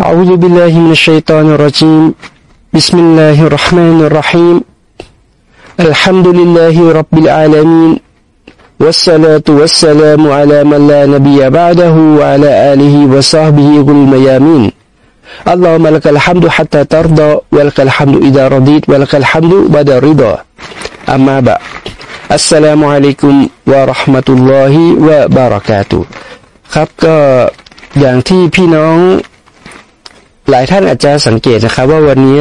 أعوذ بالله من الشيطان الرجيم بسم الله الرحمن الرحيم الحمد لله رب العالمين والصلاة والسلام على من لا نبي بعده وعلى آله وصحبه ذو الميامين اللهم لك الحمد حتى ترضى ولك الحمد إذا رضيت ولك الحمد بعد الرضا أما بعد السلام عليكم ورحمة الله وبركاته ครับก็อย่างที่พี่น้อง หลายท่านอาจจะสังเกตนะครับ ว่าวันนี้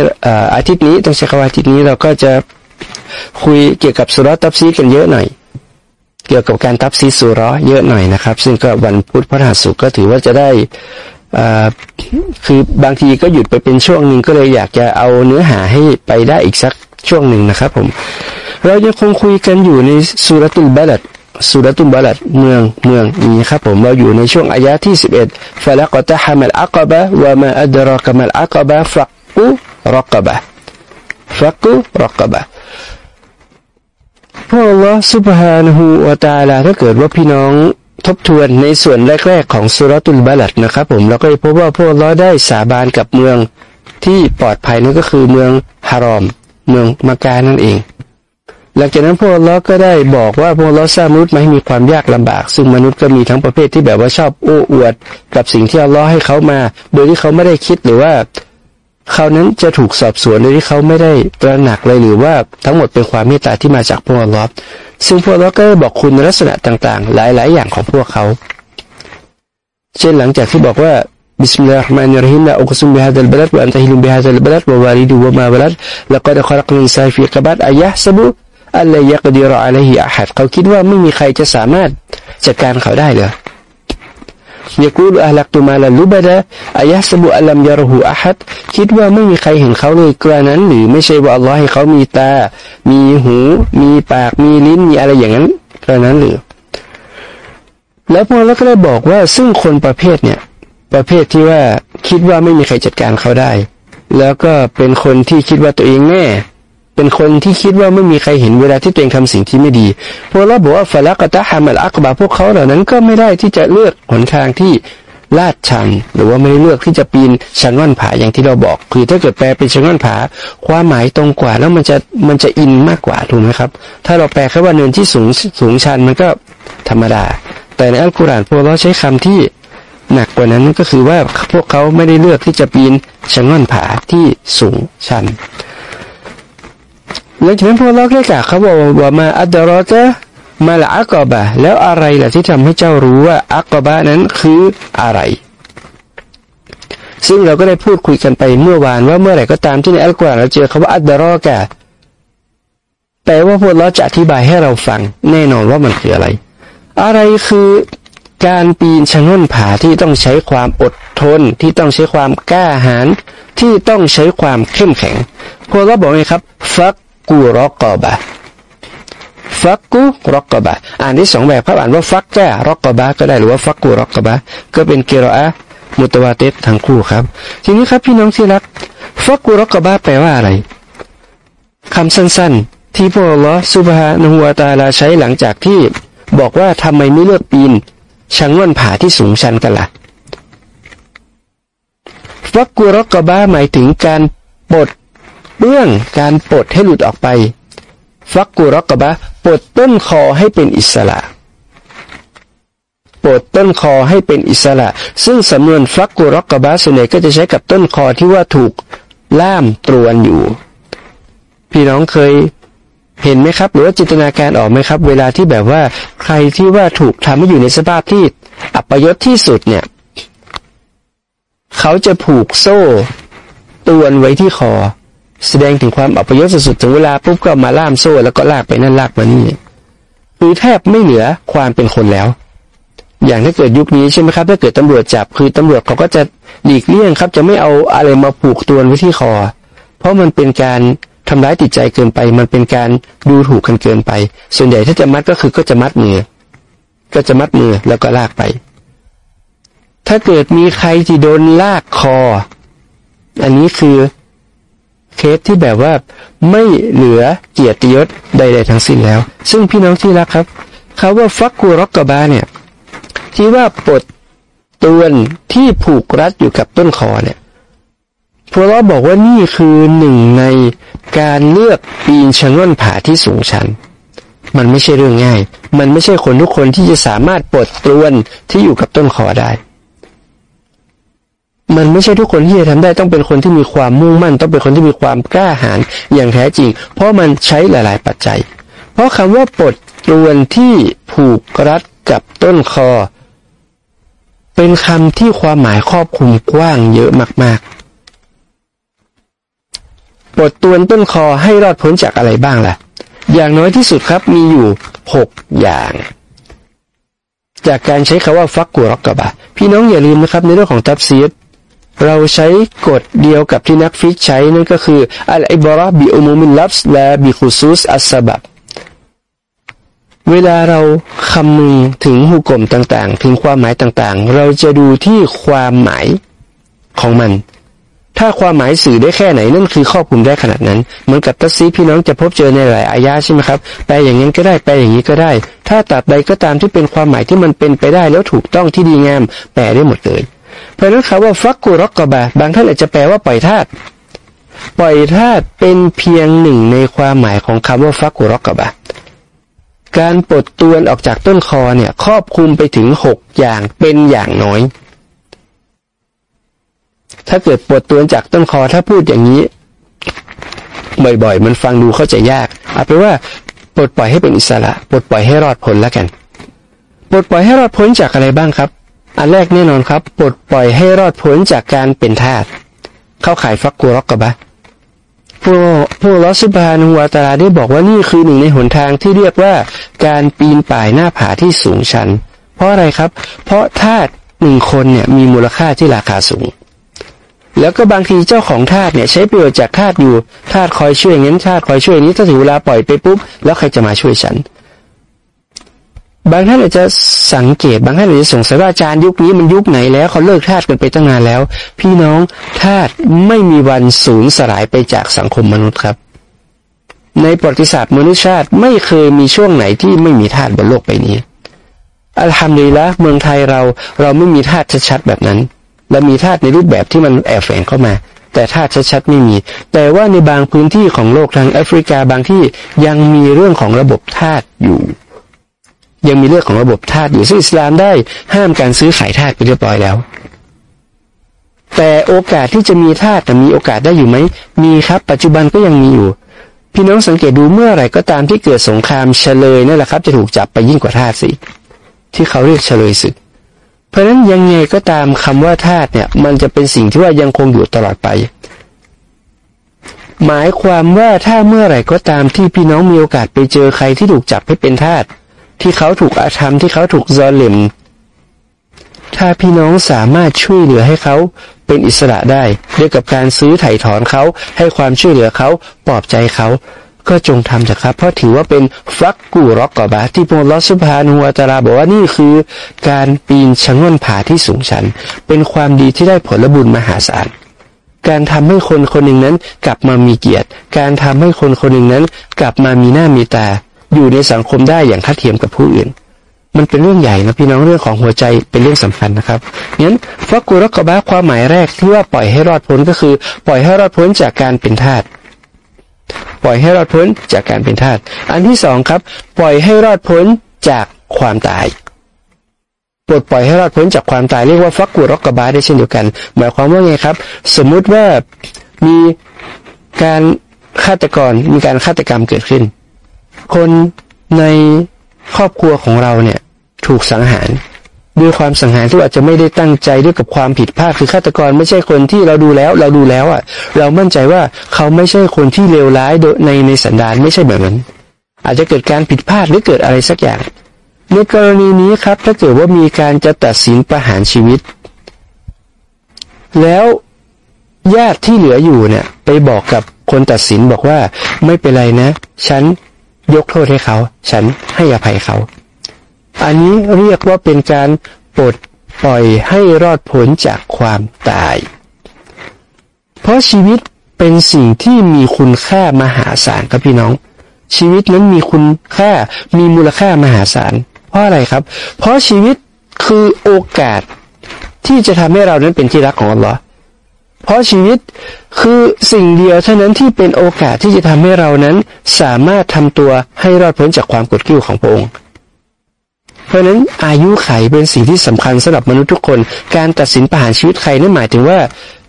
อาทิตย์นี้ต้องใช้คำว่าอาทิตย์นี้เราก็จะคุยเกี่ยวกับสุรตับซีกันเยอะหน่อย เกี่ยวกับการตับซีสุรเยอะหน่อยนะครับ ซึ่งก็วันพุธพฤหัสศุก็ถือว่าจะได้คือบางทีก็หยุดไปเป็นช่วงหนึ่งก็เลยอยากจะเอาเนื้อหาให้ไปได้อีกสักช่วงหนึ่งนะครับผม เรายังคงคุยกันอยู่ในสุรตุลบาลัด สุรตุลบาลัดเมืองเมืองนี้ครับผมเราอยู่ในช่วงอายะที่ 11ฟะละกตะฮามัลอักบะวะมาอัดรากมัลอักบะฟักกุรักบะฟักกุรักบะพระอัลลอฮฺสุบฮานะฮูวะตาลาถ้าเกิดว่าพี่น้องทบทวนในส่วนแรก ๆ ของสุรตุลบาลัดนะครับ ผมเราก็จะพบว่าพระอัลลอฮฺได้สาบานกับเมืองที่ปลอดภัยนั่นก็คือเมืองฮารอม เมืองมักกะนั่นเอง หลังจากนั้นพวกเราก็ได้บอกว่าพวกเราสร้างมนุษย์มาให้มีความยากลำบาก ซึ่งมนุษย์ก็มีทั้งประเภทที่แบบว่าชอบโอ้อวด กับสิ่งที่อัลลอฮ์ให้เขามา โดยที่เขาไม่ได้คิดหรือว่า เขานั้นจะถูกสอบสวนโดยที่เขาไม่ได้ตระหนักเลยหรือว่าทั้งหมดเป็นความเมตตาที่มาจากพวกอัลลอฮ์ซึ่งพวกเราก็ได้บอกคุณลักษณะต่างๆ หลายๆ อย่างของพวกเขา เช่นหลังจากที่บอกว่า بسم الله الرحمن الرحيم لا أقسم بهذا البلد وأنت هل بهذا البلد ووالد وما ولد لقد خلقنا الإنسان في كبد أيحسب อัลลยักดีรออะไรฮิอาหัดเขาคิดว่าไม่มีใครจะสามารถจัดการเขาได้เลยยกูลอัลักตุมาลลุบดะอายะสบุอัลัมยารหูอาหัดคิดว่าไม่มีใครเห็นเขาเลยกระนั้น หรือไม่ใช่ว่าอัลลอฮ์ให้เขามีตา มีหู มีปาก มีลิ้น มีอะไรอย่างนั้นกระนั้นหรือ แล้วพอแล้วก็ได้บอกว่าซึ่งคนประเภทเนี่ย ประเภทที่ว่าคิดว่าไม่มีใครจัดการเขาได้ แล้วก็เป็นคนที่คิดว่าตัวเองแน่ เป็นคนที่คิดว่าไม่มีใครเห็นเวลาที่ตัวเองทำสิ่งที่ไม่ดีพวกเราบอกว่าฟลักตะฮามัลอักบาพวกเขาเหล่านั้นก็ไม่ได้ที่จะเลือกหนทางที่ลาดชัน หรือว่าไม่ได้เลือกที่จะปีนชันว่านผาอย่างที่เราบอก คือถ้าเกิดแปลเป็นชันว่านผา ความหมายตรงกว่าแล้วมันจะมันจะอินมากกว่าถูกไหมครับ ถ้าเราแปลแค่ว่าเนินที่สูงสูงชันมันก็ธรรมดา แต่ในอัลกุรอานพวกเราใช้คำที่หนักกว่านั้นก็คือว่าพวกเขาไม่ได้เลือกที่จะปีนชันว่านผาที่สูงชัน หลังจากนั้นพวกเราได้กล่าวเขาบอกว่ามาอัดรอจะมาละอักบะแล้วอะไรล่ะที่ทำให้เจ้ารู้ว่าอักบะนั้นคืออะไร ซึ่งเราก็ได้พูดคุยกันไปเมื่อวานว่าเมื่อไหร่ก็ตามที่ในอัลกุรอานเราเจอคาว่าอัดรอกะแปลว่าพวกเราจะอธิบายให้เราฟังแน่นอนว่ามันคืออะไร อะไรคือการปีนชะง่นผาที่ต้องใช้ความอดทน ที่ต้องใช้ความกล้าหาญที่ต้องใช้ความเข้มแข็งพวกเราบอกไงครับฟัก กูรอกอบะฟักกูรอกอบะอ่านได้สองแบบครับอ่านว่าฟักแก่รอกอบะก็ได้หรือว่าฟักกูรอกอบะก็เป็นเกรออะมุตวาเตทั้งคู่ครับ ทีนี้ครับพี่น้องที่รักฟักกูรอกอบะแปลว่าอะไรคำสั้นๆ ที่พระลอสุบฮานุวาตาลาใช้หลังจากที่บอกว่าทำไมไม่เลือกปีนชังว่นผาที่สูงชันกันละ่ะฟักกูรอกบะหมายถึงการปลด เบื้องการปลดให้หลุดออกไป ฟักกุรกบะปลดต้นคอให้เป็นอิสระปลดต้นคอให้เป็นอิสระ ซึ่งสำนวนฟักกุรกบะส่วนใหญ่ก็จะใช้กับต้นคอที่ว่าถูกล่ามตรวนอยู่ พี่น้องเคยเห็นไหมครับ หรือว่าจินตนาการออกไหมครับ เวลาที่แบบว่าใครที่ว่าถูกทำให้อยู่ในสภาพที่อัปยศที่สุดเนี่ย เขาจะผูกโซ่ตวนไว้ที่คอ แสดงถึงความอัปยศสุดๆถึงเวลาปุ๊บก็มาล่ามโซ่แล้วก็ลากไปนั่นลากมานี่คือแทบไม่เหลือความเป็นคนแล้ว อย่างถ้าเกิดยุคนี้ใช่ไหมครับถ้าเกิดตำรวจจับคือตำรวจเขาก็จะหลีกเลี่ยงครับ จะไม่เอาอะไรมาผูกตัวไว้ที่คอ เพราะมันเป็นการทำร้ายติดใจเกินไป มันเป็นการดูถูกกันเกินไป ส่วนใหญ่ถ้าจะมัดก็คือก็จะมัดมือก็จะมัดมือแล้วก็ลากไป ถ้าเกิดมีใครที่โดนลากคอ อันนี้คือ เคสที่แบบว่าไม่เหลือเกียรติยศใด ๆ ทั้งสิ้นแล้ว ซึ่งพี่น้องที่รักครับเขาว่าฟักกูรอกกบาเนี่ย ที่ว่าปลดตวนที่ผูกรัดอยู่กับต้นคอเนี่ยพวกเราบอกว่านี่คือหนึ่งในการเลือกปีนชะง่อนผาที่สูงชัน มันไม่ใช่เรื่องง่าย มันไม่ใช่คนทุกคนที่จะสามารถปลดตรวนที่อยู่กับต้นคอได้ มันไม่ใช่ทุกคนที่จะทำได้ต้องเป็นคนที่มีความมุ่งมั่น ต้องเป็นคนที่มีความกล้าหาญอย่างแท้จริง เพราะมันใช้หลาย ๆ ปัจจัย เพราะคำว่าปลดตรวนที่ผูกรัดกับต้นคอ เป็นคำที่ความหมายครอบคลุมกว้างเยอะมาก ๆ ปลดตวนต้นคอให้รอดพ้นจากอะไรบ้างล่ะ อย่างน้อยที่สุดครับมีอยู่หกอย่างจากการใช้คาว่าฟักกัวรอกกบะพี่น้องอย่าลืมนะครับในเรื่องของตับซีด เราใช้กฎเดียวกับที่นักฟิกใช้นั่นก็คืออัลอิบราบิอุมุมินลับส์และบิคุซุสอัสบับเวลาเราคำนึงถึงหุกกลมต่างๆ ถึงความหมายต่างๆ เราจะดูที่ความหมายของมัน ถ้าความหมายสื่อได้แค่ไหนนั่นคือครอบคลุมได้ขนาดนั้น เหมือนกับตัสซีพี่น้องจะพบเจอในหลายอายาใช่ไหมครับแปลอย่างนี้ก็ได้แปลอย่างนี้ก็ได้ ถ้าตัดใดก็ตามที่เป็นความหมายที่มันเป็นไปได้แล้วถูกต้องที่ดีงาม แปลได้หมดเลย เพราะนั้นคำว่าฟักกุรกกบะบางท่านอาจจะแปลว่าปล่อยธาตุปล่อยธาตุเป็นเพียงหนึ่งในความหมายของคำว่าฟักกุรกกบะการปลดตัวนออกจากต้นคอเนี่ยครอบคลุมไปถึงหกอย่างเป็นอย่างน้อย ถ้าเกิดปวดตัวจากต้นคอถ้าพูดอย่างนี้ บ่อยๆ มันฟังดูเข้าใจยากเอาเป็นว่าปลดปล่อยให้เป็นอิสระ ปลดปล่อยให้รอดพ้นแล้วกัน ปลดปล่อยให้รอดพ้นจากอะไรบ้างครับ อันแรกแน่นอนครับปลดปล่อยให้รอดพ้นจากการเป็นทาสเข้าขายฟักกูรอกกะบะผู้ผู้ลอสุบานุวาตาได้บอกว่านี่คือหนึ่งในหนทางที่เรียกว่าการปีนป่ายหน้าผาที่สูงชัน เพราะอะไรครับ เพราะทาสหนึ่งคนเนี่ยมีมูลค่าที่ราคาสูง แล้วก็บางทีเจ้าของทาสเนี่ยใช้ประโยชน์จากทาสอยู่ทาสคอยช่วยงั้นทาสคอยช่วยนี้ถ้าถึงเวลาปล่อยไปปุ๊บ แล้วใครจะมาช่วยฉัน บางท่านอาจจะสังเกตบางท่านอาจจะสงสัยว่าอาจารย์ยุคนี้มันยุคไหนแล้วเขาเลิกทาสกันไปตั้งนานแล้ว พี่น้องทาสไม่มีวันสูญสลายไปจากสังคมมนุษย์ครับ ในประวัติศาสตร์มนุษยชาติไม่เคยมีช่วงไหนที่ไม่มีทาสบนโลกใบนี้อัลฮัมดุลิละเมืองไทยเราเราไม่มีทาสชัดๆแบบนั้นและมีธาตุในรูปแบบที่มันแอบแฝงเข้ามา แต่ธาตุชัดๆไม่มี แต่ว่าในบางพื้นที่ของโลกทางแอฟริกาบางที่ยังมีเรื่องของระบบธาตุอยู่ ยังมีเรื่องของระบบธาตุอยู่ซึ่งอิสลามได้ห้ามการซื้อขายธาตุไปเรียบร้อยแล้ว แต่โอกาสที่จะมีธาตุมีโอกาสได้อยู่ไหมมีครับ ปัจจุบันก็ยังมีอยู่ พี่น้องสังเกตดูเมื่อไหร่ก็ตามที่เกิดสงครามเฉลยนั่นแหละครับ จะถูกจับไปยิ่งกว่าธาตุสิที่เขาเรียกเฉลยศึก เพราะฉะนั้นยังไงก็ตามคำว่าธาตุเนี่ย มันจะเป็นสิ่งที่ว่ายังคงอยู่ตลอดไปหมายความว่าถ้าเมื่อไหร่ก็ตามที่พี่น้องมีโอกาสไปเจอใครที่ถูกจับให้เป็นทาส ที่เขาถูกอาธรรมที่เขาถูกซอเลมถ้าพี่น้องสามารถช่วยเหลือให้เขาเป็นอิสระได้ด้วยกับการซื้อไถ่ถอนเขาให้ความช่วยเหลือเขาปลอบใจเขา ก็จงทำเถอะครับ เพราะถือว่าเป็นฟักกูรอกกบะที่พระลอสุภานุวตาราบอกว่านี่คือ การปีนชะง่อนผาที่สูงชัน เป็นความดีที่ได้ผลบุญมหาศาลการทำให้คนคนหนึ่งนั้นกลับมามีเกียรติ การทำให้คนคนหนึ่งนั้นกลับมามีหน้ามีตา อยู่ในสังคมได้อย่างทัดเทียมกับผู้อื่น มันเป็นเรื่องใหญ่นะพี่น้องเรื่องของหัวใจเป็นเรื่องสำคัญนะครับงั้นฟักกูรกกบะความหมายแรกที่ว่าปล่อยให้รอดพ้นก็คือ ปล่อยให้รอดพ้นจากการเป็นทาสปล่อยให้รอดพ้นจากการเป็นทาสอันที่สองครับ ปล่อยให้รอดพ้นจากความตายปลดปล่อยให้รอดพ้นจากความตายเรียกว่าฟักกูรอกกบาได้เช่นเดียวกัน หมายความว่าไงครับ สมมุติว่ามีการฆาตกรมีการฆาตกรรมเกิดขึ้น คนในครอบครัวของเราเนี่ยถูกสังหารด้วยความสังหารที่อาจจะไม่ได้ตั้งใจด้วยกับความผิดพลาดคือฆาตกรไม่ใช่คนที่เราดูแล้ว เราดูแล้วอะ เรามั่นใจว่าเขาไม่ใช่คนที่เลวร้ายโดยในในสันดานไม่ใช่แบบนั้น อาจจะเกิดการผิดพลาดหรือเกิดอะไรสักอย่าง ในกรณีนี้ครับ ถ้าเกิดว่ามีการจะตัดสินประหารชีวิต แล้วญาติที่เหลืออยู่เนี่ย ไปบอกกับคนตัดสินบอกว่าไม่เป็นไรนะ ฉัน ยกโทษให้เขา ฉันให้อภัยเขา อันนี้เรียกว่าเป็นการปลดปล่อยให้รอดพ้นจากความตาย เพราะชีวิตเป็นสิ่งที่มีคุณค่ามหาศาลครับพี่น้อง ชีวิตนั้นมีคุณค่ามีมูลค่ามหาศาล เพราะอะไรครับ เพราะชีวิตคือโอกาสที่จะทำให้เรานั้นเป็นที่รักของอัลลอฮ์ เพราะชีวิตคือสิ่งเดียวเท่านั้นที่เป็นโอกาสที่จะทำให้เรานั้นสามารถทำตัวให้รอดพ้นจากความกดขี่ของพระองค์เพราะนั้นอายุไขเป็นสิ่งที่สำคัญสำหรับมนุษย์ทุกคน การตัดสินประหารชีวิตใครนั่นหมายถึงว่า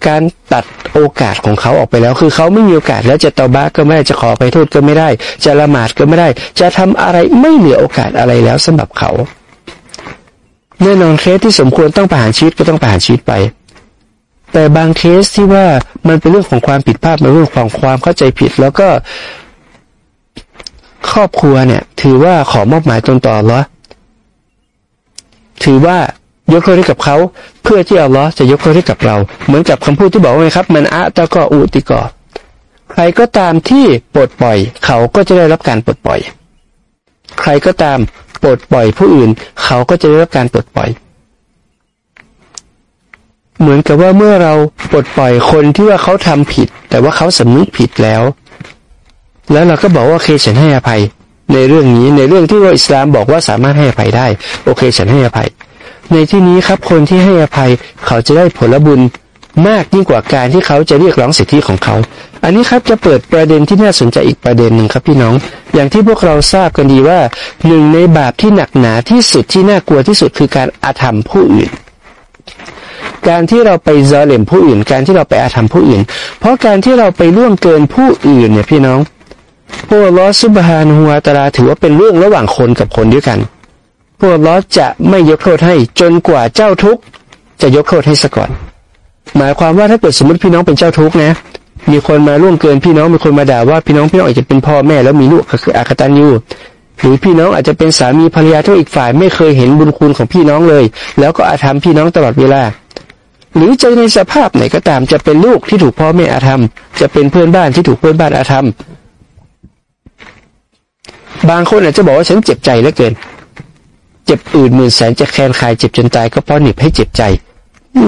การตัดโอกาสของเขาออกไปแล้ว คือเขาไม่มีโอกาสแล้วจะตอบาก็ไม่ได้จะขอไปโทษก็ไม่ได้ จะละหมาดก็ไม่ได้ จะทำอะไรไม่เหลือโอกาสอะไรแล้วสำหรับเขาแน่นอนเคสที่สมควรต้องประหารชีวิตก็ต้องประหารชีวิตไป แต่บางเคสที่ว่ามันเป็นเรื่องของความผิดพลาดเป็นเรื่องของความเข้าใจผิด แล้วก็ ครอบครัวเนี่ย ถือว่าขอมอบหมายตนต่อหรอถือว่ายกโทษให้กับเขาเพื่อที่อัลลอฮ์จะยกโทษให้กับเรา เหมือนกับคำพูดที่บอกว่าไงครับ มันอะตะกออุติกอใครก็ตามที่ปลดปล่อย เขาก็จะได้รับการปลดปล่อย ใครก็ตามปลดปล่อยผู้อื่น เขาก็จะได้รับการปลดปล่อย เหมือนกับว่าเมื่อเราปลดปล่อยคนที่ว่าเขาทำผิด แต่ว่าเขาสำนึกผิดแล้ว แล้วเราก็บอกว่าโอเคฉันให้อภัย ในเรื่องนี้ในเรื่องที่ว่าอิสลามบอกว่าสามารถให้อภัยได้ โอเค ฉันให้อภัย ในที่นี้ครับคนที่ให้อภัยเขาจะได้ผลบุญมากยิ่งกว่าการที่เขาจะเรียกร้องสิทธิของเขา อันนี้ครับจะเปิดประเด็นที่น่าสนใจอีกประเด็นหนึ่งครับพี่น้อง อย่างที่พวกเราทราบกันดีว่าหนึ่งในบาปที่หนักหนาที่สุดที่น่ากลัวที่สุดคือการอาธรรมผู้อื่น การที่เราไปซอเลมผู้อื่น การที่เราไปอาธรรมผู้อื่น เพราะการที่เราไปล่วงเกินผู้อื่นเนี่ยพี่น้องพวกลอสุบฮานหัวตาลาถือว่าเป็นเรื่องระหว่างคนกับคนด้วยกันพวกลอจะไม่ยกโทษให้จนกว่าเจ้าทุกจะยกโทษให้ซะก่อน หมายความว่าถ้าเกิดสมมติพี่น้องเป็นเจ้าทุกนะมีคนมาล่วงเกินพี่น้องมีคนมาด่าว่าพี่น้องพี่น้องอาจจะเป็นพ่อแม่แล้วมีลูกก็คืออากตันยูหรือพี่น้องอาจจะเป็นสามีภรรยาที่อีกฝ่ายไม่เคยเห็นบุญคุณของพี่น้องเลย แล้วก็อาธรรมพี่น้องตลอดเวลา หรือจะในสภาพไหนก็ตามจะเป็นลูกที่ถูกพ่อแม่อาธรรม จะเป็นเพื่อนบ้านที่ถูกเพื่อนบ้านอาธรรม บางคนอาจจะบอกว่าฉันเจ็บใจเหลือเกิน เจ็บอื่นหมื่นแสนจะแค้นคายเจ็บจนตายก็เพราะหนิบให้เจ็บใจ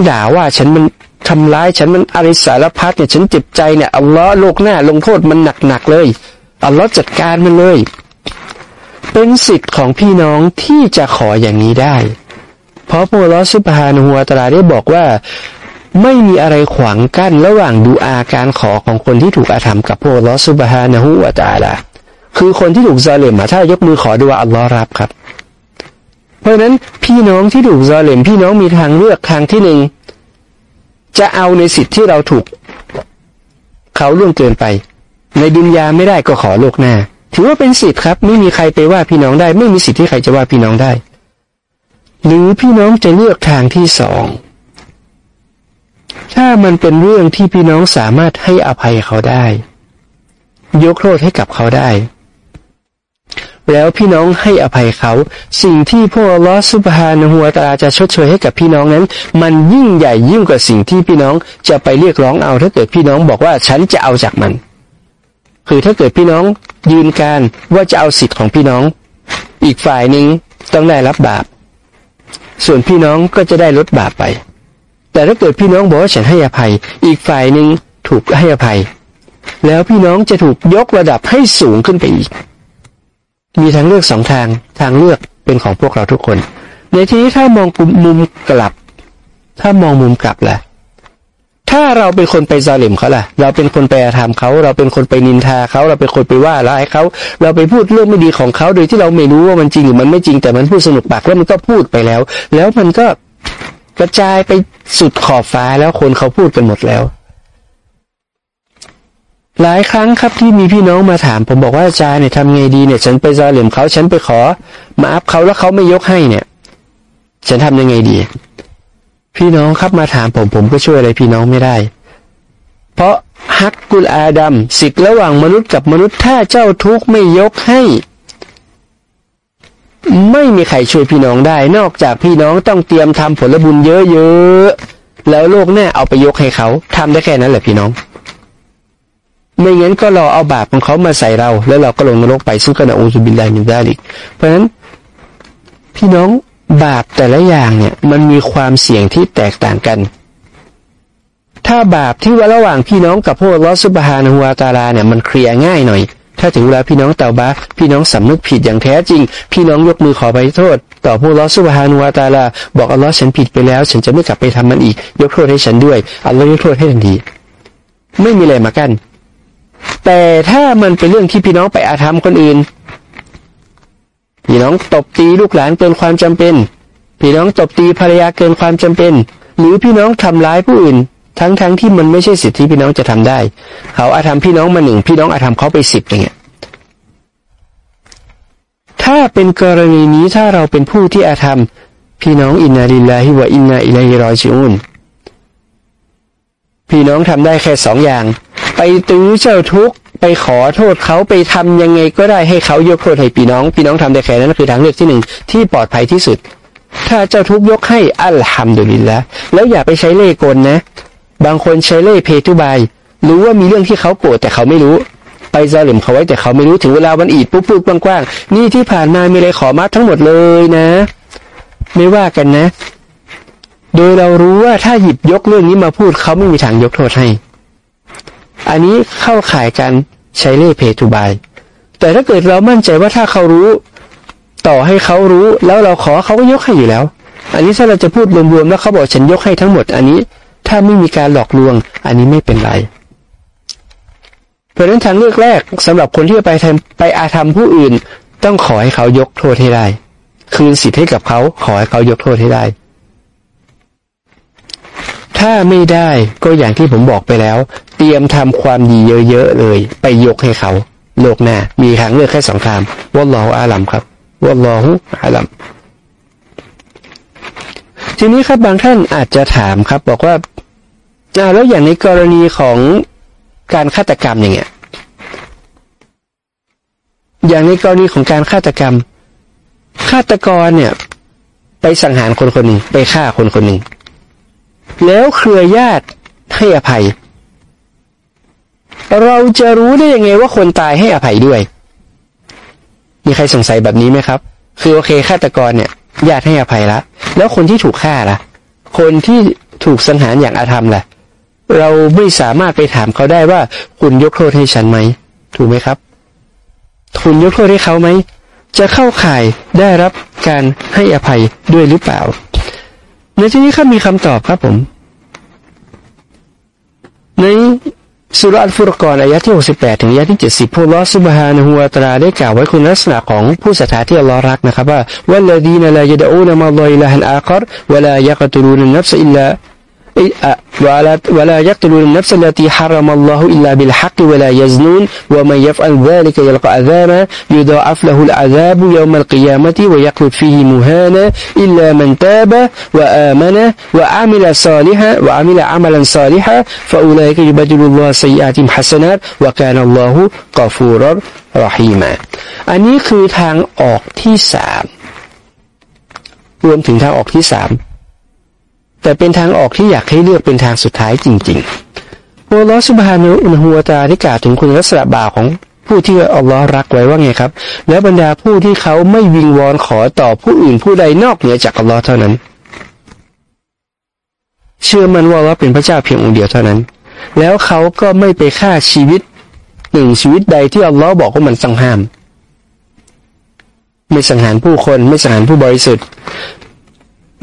ด่าว่าฉันมันทำร้ายฉันมันอะไรสารพัดเนี่ยฉันเจ็บใจเนี่ยอัลลอฮ์โลกหน้าลงโทษมันหนักๆเลยอัลลอฮ์จัดการมันเลย เป็นสิทธิ์ของพี่น้องที่จะขออย่างนี้ได้ เพราะพระลอสุบฮานุฮัวตาลาได้บอกว่าไม่มีอะไรขวางกั้นระหว่างดูอาการขอของคนที่ถูกอาธรรมกับพระลอสุบฮานุฮัวตาลาคือคนที่ถูกซาเลมถ้ายกมือขอดูอาอัลลอฮ์รับครับ เพราะนั้นพี่น้องที่ถูกซาเลมพี่น้องมีทางเลือกทางที่หนึ่งจะเอาในสิทธิ์ที่เราถูก เขาล่วงเกินไป ในดุนยาไม่ได้ก็ขอโลกหน้า ถือว่าเป็นสิทธิ์ครับ ไม่มีใครไปว่าพี่น้องได้ ไม่มีสิทธิ์ที่ใครจะว่าพี่น้องได้ หรือพี่น้องจะเลือกทางที่สอง ถ้ามันเป็นเรื่องที่พี่น้องสามารถให้อภัยเขาได้ ยกโทษให้กับเขาได้ แล้วพี่น้องให้อภัยเขา สิ่งที่พวกลอสุบฮานะหัวตาจะชดเชยให้กับพี่น้องนั้น มันยิ่งใหญ่ยิ่งกว่าสิ่งที่พี่น้องจะไปเรียกร้องเอา ถ้าเกิดพี่น้องบอกว่าฉันจะเอาจากมันคือถ้าเกิดพี่น้องยืนการว่าจะเอาสิทธิ์ของพี่น้อง อีกฝ่ายหนึ่งต้องได้รับบาป ส่วนพี่น้องก็จะได้ลดบาปไป แต่ถ้าเกิดพี่น้องบอกว่าฉันให้อภัย อีกฝ่ายหนึ่งถูกให้อภัย แล้วพี่น้องจะถูกยกระดับให้สูงขึ้นไปอีก มีทางเลือกสองทาง ทางเลือกเป็นของพวกเราทุกคน ในที่นี้ถ้ามองมุมกลับ ถ้ามองมุมกลับแหละ ถ้าเราเป็นคนไปซาลิมเขาล่ะ เราเป็นคนไปอาธรรมเขา เราเป็นคนไปนินทาเขา เราเป็นคนไปว่าร้ายเขา เราไปพูดเรื่องไม่ดีของเขา โดยที่เราไม่รู้ว่ามันจริงหรือมันไม่จริง แต่มันพูดสนุกปากแล้วมันก็พูดไปแล้ว แล้วมันก็กระจายไปสุดขอบฟ้าแล้วคนเขาพูดกันหมดแล้ว หลายครั้งครับที่มีพี่น้องมาถาม ผมบอกว่าอาจารย์เนี่ยทำไงดีเนี่ย ฉันไปซาลิมเขา ฉันไปขอ มาอัพเขาแล้วเขาไม่ยกให้เนี่ย ฉันทำยังไงดี พี่น้องครับมาถามผมผมก็ช่วยอะไรพี่น้องไม่ได้ เพราะฮักกุลอาดัมสิทธิระหว่างมนุษย์กับมนุษย์ถ้าเจ้าทุกข์ไม่ยกให้ ไม่มีใครช่วยพี่น้องได้ นอกจากพี่น้องต้องเตรียมทำผลบุญเยอะๆแล้วโลกหน้าเอาไปยกให้เขาทำได้แค่นั้นแหละพี่น้อง ไม่งั้นก็รอเอาบาปของเขามาใส่เรา แล้วเราก็ลงนรกไปซึ่งก็นาอูซุบินไดมินดาลิก เพราะฉะนั้น พี่น้อง บาปแต่ละอย่างเนี่ยมันมีความเสี่ยงที่แตกต่างกัน ถ้าบาปที่ว่าระหว่างพี่น้องกับพวกลอสุบฮานะฮัวตาลาเนี่ยมันเคลียร์ง่ายหน่อย ถ้าถึงเวลาพี่น้องเตาบาพี่น้องสำนึกผิดอย่างแท้จริง พี่น้องยกมือขอไปโทษ ต่อผู้ลอสุบฮานุวตาลา บอกอัลลอฮ์ฉันผิดไปแล้ว ฉันจะไม่กลับไปทำมันอีก ยกโทษให้ฉันด้วยอัลลอฮ์ยกโทษให้ทันทีไม่มีอะไรมากัน้นแต่ถ้ามันเป็นเรื่องที่พี่น้องไปอาธรรมคนอื่น พี่น้องตบตีลูกหลานเกินความจำเป็น พี่น้องตบตีภรรยาเกินความจำเป็น หรือพี่น้องทำร้ายผู้อื่น ทั้งๆทที่มันไม่ใช่สิทธิพี่น้องจะทำได้ เขาอาธรรมพี่น้องมาหนึ่งพี่น้องอาธรรมเขาไปสิบอย่างเงี้ยถ้าเป็นกรณีนี้ถ้าเราเป็นผู้ที่อาธรรม พี่น้องอินนาลิลาฮิวะอินนาอิลัยฮิรอจิอุนพี่น้องทำได้แค่สองอย่าง ไปตื้อเจ้าทุก ไปขอโทษเขาไปทำยังไงก็ได้ให้เขายกโทษให้พี่น้อง พี่น้องทำได้แค่นั้นคือทางเลือกที่หนึ่งที่ปลอดภัยที่สุด ถ้าเจ้าทุกยกให้อัลฮัมดุลิลละแล้วอย่าไปใช้เล่กลนะ บางคนใช้เล่เพทุบาย รู้ว่ามีเรื่องที่เขาโกรธแต่เขาไม่รู้ ไปซาลิมเขาไว้แต่เขาไม่รู้ถึงเวลาวันอีดปุ๊บปุ๊บกว้างๆนี่ที่ผ่านมามีอะไรขอมาทั้งหมดเลยนะ ไม่ว่ากันนะ โดยเรารู้ว่าถ้าหยิบยกเรื่องนี้มาพูดเขาไม่มีทางยกโทษให้ อันนี้เข้าข่ายการใช้เล่เพทุบาย แต่ถ้าเกิดเรามั่นใจว่าถ้าเขารู้ ต่อให้เขารู้ แล้วเราขอเขาก็ยกให้อยู่แล้ว อันนี้ถ้าเราจะพูดรวมๆแล้วเขาบอกฉันยกให้ทั้งหมด อันนี้ถ้าไม่มีการหลอกลวง อันนี้ไม่เป็นไรเพราะฉะนั้นทางเลือกแรกสำหรับคนที่ไปทำไปอาธรรมผู้อื่น ต้องขอให้เขายกโทษให้ได้ คืนสิทธิ์ให้กับเขาขอให้เขายกโทษให้ได้ ถ้าไม่ได้ก็อย่างที่ผมบอกไปแล้ว เตรียมทำความดีเยอะๆเลย ไปยกให้เขาโลกหน้า มีทางเลือกแค่สองทางวัลลอฮอาลัมครับวัลลอฮุอาลัมทีนี้ครับบางท่านอาจจะถามครับ บอกว่าแล้วอย่างในกรณีของการฆาตกรรมอย่างเงี้ย อย่างในกรณีของการฆาตกรรม ฆาตกรเนี่ย ไปสังหารคนคนหนึ่งไปฆ่าคนคนหนึ่งแล้วเครือญาติให้อภัย เราจะรู้ได้ยังไงว่าคนตายให้อภัยด้วย มีใครสงสัยแบบนี้ไหมครับ คือโอเคฆาตกรเนี่ยญาติให้อภัยละแล้วคนที่ถูกฆ่าล่ะ คนที่ถูกสังหารอย่างอาธรรมล่ะ เราไม่สามารถไปถามเขาได้ว่าคุณยกโทษให้ฉันไหมถูกไหมครับ คุณยกโทษให้เขาไหมจะเข้าข่ายได้รับการให้อภัยด้วยหรือเปล่า ในที่นี้ครับมีคำตอบครับผม ใน สุรัตฟุรกรอายะที่ 68 ถึงอายะที่ 70ผู้ลอสุบฮานหัวตราได้กล่าวไว้คุณลักษณะของผู้ศรัทธาที่อัลลอฮ์รักนะครับว่าวัลลดีนลายดะอูนมาลอยละฮันอาครวลายกตุรุนนับซอิลลา ولا ولا يقتلون النفس التي حرم الله إلا بالحق ولا يزنون ومن يفعل ذلك يلقى عذابا يضاعف له العذاب يوم القيامة ويخلد فيه مهانا إلا من تاب وآمن وعمل صالحا وعمل عملا صالحا فأولئك يبدل الله سيئاتهم حسنات وكان الله غفورا رحيما อันนี้คือทางออกที่สามรวมถึงทางออกที่สาม แต่เป็นทางออกที่อยากให้เลือกเป็นทางสุดท้ายจริงๆอัลลอฮฺสุบฮานุอุนฮัวตาได้กล่าวถึงคุณลักษณะบาของผู้ที่อัลลอฮ์รักไว้ว่าไงครับ และบรรดาผู้ที่เขาไม่วิงวอนขอต่อผู้อื่นผู้ใดนอกเหนือจากอัลลอฮ์เท่านั้น เชื่อมันว่าอัลลอฮ์เป็นพระเจ้าเพียงองค์เดียวเท่านั้น แล้วเขาก็ไม่ไปฆ่าชีวิตหนึ่งชีวิตใดที่อัลลอฮ์บอกว่ามันสังหาม ไม่สังหารผู้คนไม่สังหารผู้บริสุทธิ์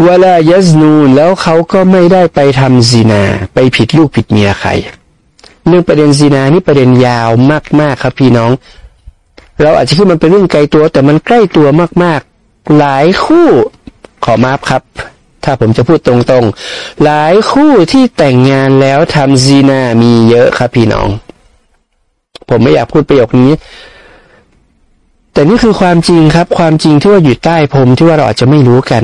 วลายัสนูแล้วเขาก็ไม่ได้ไปทำซีนา ไปผิดลูกผิดเมียใคร เรื่องประเด็นซีนานี่ประเด็นยาวมาก ๆ ครับพี่น้อง เราอาจจะคิดมันเป็นเรื่องไกลตัว แต่มันใกล้ตัวมาก ๆ หลายคู่ขอมาบครับ ถ้าผมจะพูดตรงๆ หลายคู่ที่แต่งงานแล้วทำซีนามีเยอะครับพี่น้อง ผมไม่อยากพูดประโยคนี้ แต่นี่คือความจริงครับ ความจริงที่ว่าอยู่ใต้ผมที่ว่าเราอาจจะไม่รู้กัน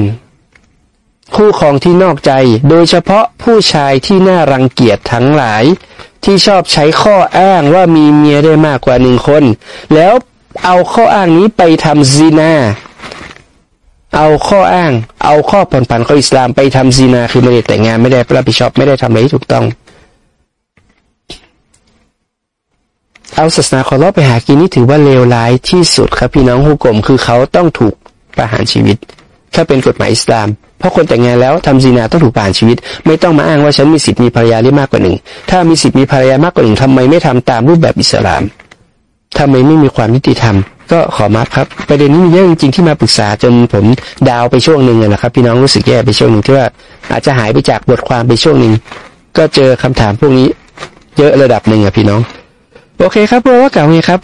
คู่ครองที่นอกใจ โดยเฉพาะผู้ชายที่น่ารังเกียจทั้งหลาย ที่ชอบใช้ข้ออ้างว่ามีเมียได้มากกว่าหนึ่งคน แล้วเอาข้ออ้างนี้ไปทำซีนาเอาข้ออ้าง เอาข้อผ่อนผันของอิสลามไปทำซีนาคือไม่ได้แต่งงานไม่ได้รับผิดชอบไม่ได้ทำอะไรที่ถูกต้อง เอาศาสนาของเราไปหากินนี่ถือว่าเลวร้ายที่สุดครับพี่น้องฮุกกลมคือเขาต้องถูกประหารชีวิต ถ้าเป็นกฎหมายอิสลาม เพราะคนแต่งงานแล้วทำซีนาต้องถูกผ่านชีวิต ไม่ต้องมาอ้างว่าฉันมีสิทธิ์มีภรรยาได้มากกว่าหนึ่ง ถ้ามีสิทธิ์มีภรรยามากกว่าหนึ่งทำไมไม่ทำตามรูปแบบอิสลามทำไมไม่มีความยุติธรรม ก็ขอมาครับ ประเด็นนี้มีเยอะจริงๆที่มาปรึกษาจนผมดาวไปช่วงหนึ่งนะครับ พี่น้องรู้สึกแย่ไปช่วงหนึ่งที่ว่าอาจจะหายไปจากบทความไปช่วงหนึ่งก็เจอคำถามพวกนี้ เยอะระดับหนึ่งอะพี่น้อง โอเคครับเพราะว่ากล่าวไงครับ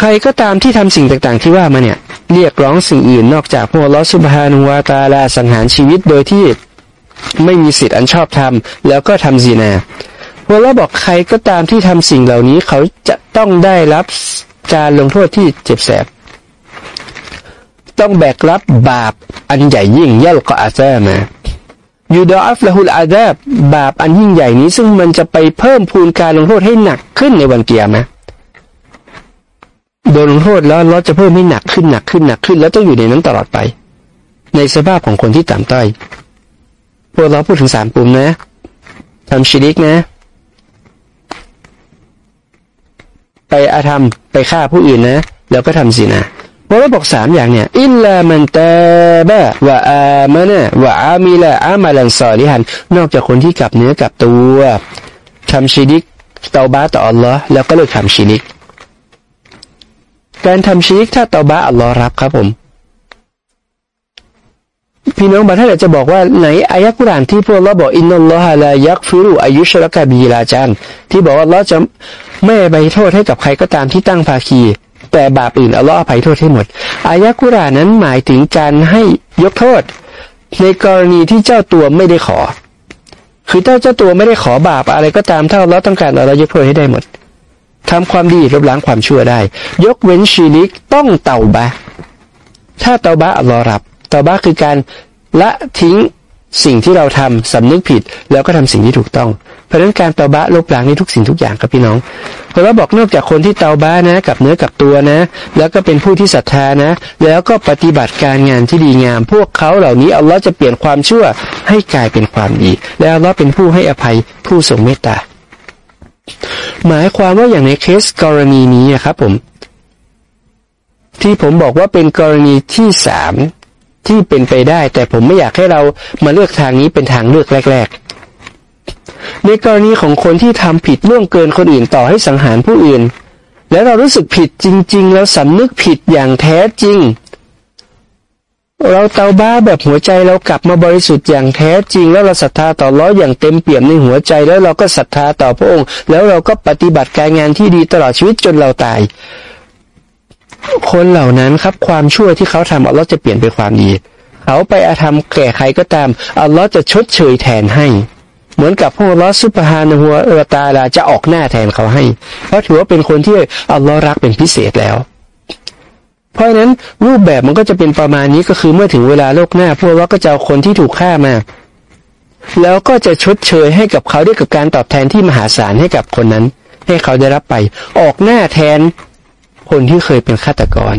ใครก็ตามที่ทำสิ่งต่างๆ ที่ว่ามาเนี่ย เรียกร้องสิ่งอื่นนอกจากพวกลอสุบฮานุวาตาลาสังหารชีวิตโดยที่ไม่มีสิทธิ์อันชอบทำแล้วก็ทำซีนาพวกเราบอกใครก็ตามที่ทำสิ่งเหล่านี้เขาจะต้องได้รับการลงโทษที่เจ็บแสบ ต้องแบกรับบาปอันใหญ่ยิ่งยัลกออาซามายูดอัฟละฮุลอาดาบบาปอันยิ่งใหญ่นี้ซึ่งมันจะไปเพิ่มพูนการลงโทษให้หนักขึ้นในวันเกียร์มะ โดนลงโทษแล้วเราจะเพิ่มให้หนักขึ้นหนักขึ้นหนักขึ้น แล้วต้องอยู่ในนั้นตลอดไป ในสภาพของคนที่ต่ำต้อยพวกเราพูดถึงสามปุ่มนะทำชิริกนะ ไปอาธรรมไปฆ่าผู้อื่นนะ แล้วก็ทำสินะพอเราบอกสามอย่างเนี่ยอิลลามันตาบะวะอามะนะวะอามิละอามาลันซอลิฮันนอกจากคนที่กลับเนื้อกลับตัวทำชิริกเตาบาต่ออัลลอฮ์แล้วก็เลิกทำชิริก การทำชิริกถ้าตาบาอัลลอฮ์รับครับผมพี่น้องบางท่านอาจจะบอกว่าไหนอายะกุรานที่พวกเราบอกอินนัลลอฮะลายักฟิรุอายุชรกะบีลาจันที่บอกว่าเราจะไม่ไปโทษให้กับใครก็ตามที่ตั้งภาคี แต่บาปอื่นอัลลอฮ์อภัยโทษให้หมดอายะกุรานนั้นหมายถึงการให้ยกโทษ ในกรณีที่เจ้าตัวไม่ได้ขอ คือถ้าเจ้าตัวไม่ได้ขอบาปอะไรก็ตามถ้าเราต้องการเรายกโทษให้ได้หมด ทำความดีลบล้างความชั่วได้ ยกเว้นชีริกต้องเตาบะ ถ้าเตาบะอัลลอฮ์รับเตาบ้าคือการละทิ้งสิ่งที่เราทำสำนึกผิดแล้วก็ทำสิ่งที่ถูกต้อง เพราะฉะนั้นการเตาบ้าลบล้างในทุกสิ่งทุกอย่างครับพี่น้องเพราะเราบอกนอกจากคนที่เตาบ้านะ กับเนื้อกับตัวนะ แล้วก็เป็นผู้ที่ศรัทธานะ แล้วก็ปฏิบัติการงานที่ดีงาม พวกเขาเหล่านี้อัลลอฮ์จะเปลี่ยนความชั่วให้กลายเป็นความดี แล้วอัลลอฮ์เป็นผู้ให้อภัยผู้ทรงเมตตา หมายความว่าอย่างในเคสกรณีนี้ครับผม ที่ผมบอกว่าเป็นกรณีที่สามที่เป็นไปได้ แต่ผมไม่อยากให้เรามาเลือกทางนี้เป็นทางเลือกแรก ๆ ในกรณีของคนที่ทำผิดล่วงเกินคนอื่นต่อให้สังหารผู้อื่น แล้วเรารู้สึกผิดจริง ๆ แล้วสำนึกผิดอย่างแท้จริง เราเตาบ้าแบบหัวใจเรากลับมาบริสุทธิ์อย่างแท้จริง แล้วเราศรัทธาต่อร้ออย่างเต็มเปี่ยมในหัวใจแล้วเราก็ศรัทธาต่อพระองค์ แล้วเราก็ปฏิบัติการงานที่ดีตลอดชีวิตจนเราตาย คนเหล่านั้นครับความชั่วที่เขาทำอัลลอฮ์จะเปลี่ยนเป็นความดี เขาไปอาธรรมแก่ใครก็ตามอัลลอฮ์จะชดเชยแทนให้ เหมือนกับพวกลอสุภฮานะฮัวเอตาลาจะออกหน้าแทนเขาให้ เพราะถือว่าเป็นคนที่อัลลอฮ์รักเป็นพิเศษแล้ว เพราะฉะนั้นรูปแบบมันก็จะเป็นประมาณนี้ก็คือเมื่อถึงเวลาโลกหน้าพวกเราก็จะเอาคนที่ถูกฆ่ามา แล้วก็จะชดเชยให้กับเขาด้วยกับการตอบแทนที่มหาศาลให้กับคนนั้น ให้เขาได้รับไป ออกหน้าแทนคนที่เคยเป็นฆาตกร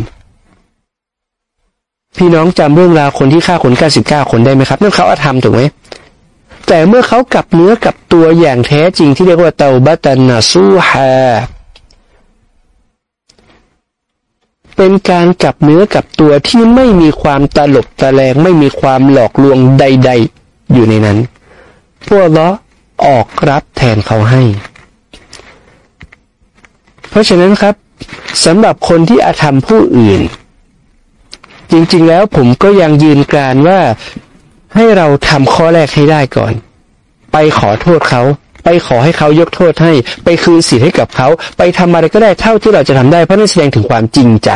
พี่น้องจำเรื่องราวคนที่ฆ่าคน99คนได้ไหมครับนั่นเขาอาธรรมถูกไหมแต่เมื่อเขากลับเนื้อกับตัวอย่างแท้จริงที่เรียกว่าเตาบัตนนาซูฮา เป็นการกลับเนื้อกับตัวที่ไม่มีความตลบตะแลงไม่มีความหลอกลวงใด ๆ อยู่ในนั้น พวกล้อออกรับแทนเขาให้ เพราะฉะนั้นครับสำหรับคนที่อาธรรมผู้อื่น จริงๆแล้วผมก็ยังยืนกรานว่าให้เราทำข้อแรกให้ได้ก่อน ไปขอโทษเขา ไปขอให้เขายกโทษให้ ไปคืนสิทธิ์ให้กับเขา ไปทำอะไรก็ได้เท่าที่เราจะทำได้เพราะนั่นแสดงถึงความจริงใจ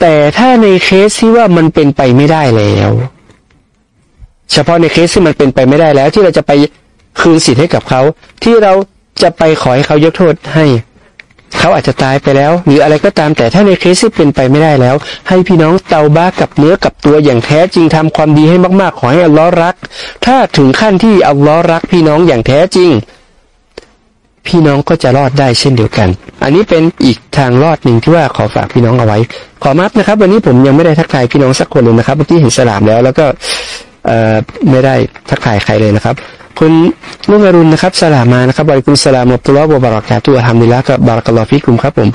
แต่ถ้าในเคสที่ว่ามันเป็นไปไม่ได้แล้ว เฉพาะในเคสที่มันเป็นไปไม่ได้แล้ว ที่เราจะไปคืนสิทธิ์ให้กับเขา ที่เราจะไปขอให้เขายกโทษให้ เขาอาจจะตายไปแล้ว หรืออะไรก็ตามแต่ถ้าในเคสที่เป็นไปไม่ได้แล้ว ให้พี่น้องเตาบะฮ์กับเนื้อกับตัวอย่างแท้จริงทำความดีให้มากๆ ขอให้อัลลอฮ์รัก ถ้าถึงขั้นที่อัลลอฮ์รักพี่น้องอย่างแท้จริง พี่น้องก็จะรอดได้เช่นเดียวกัน อันนี้เป็นอีกทางรอดหนึ่งที่ว่าขอฝากพี่น้องเอาไว้ ขอมัดนะครับ วันนี้ผมยังไม่ได้ทักทายพี่น้องสักคนเลยนะครับเมื่อกี้เห็นสลามแล้ว แล้วก็ไม่ได้ทักทายใครเลยนะครับ คุณนุ่มรุนนะครับสลามานะครับบริกุลสลามอับตุลลอฮ์บารากาตุอัลฮัมดุลิลละกับบารักลอฟิกุมครับผม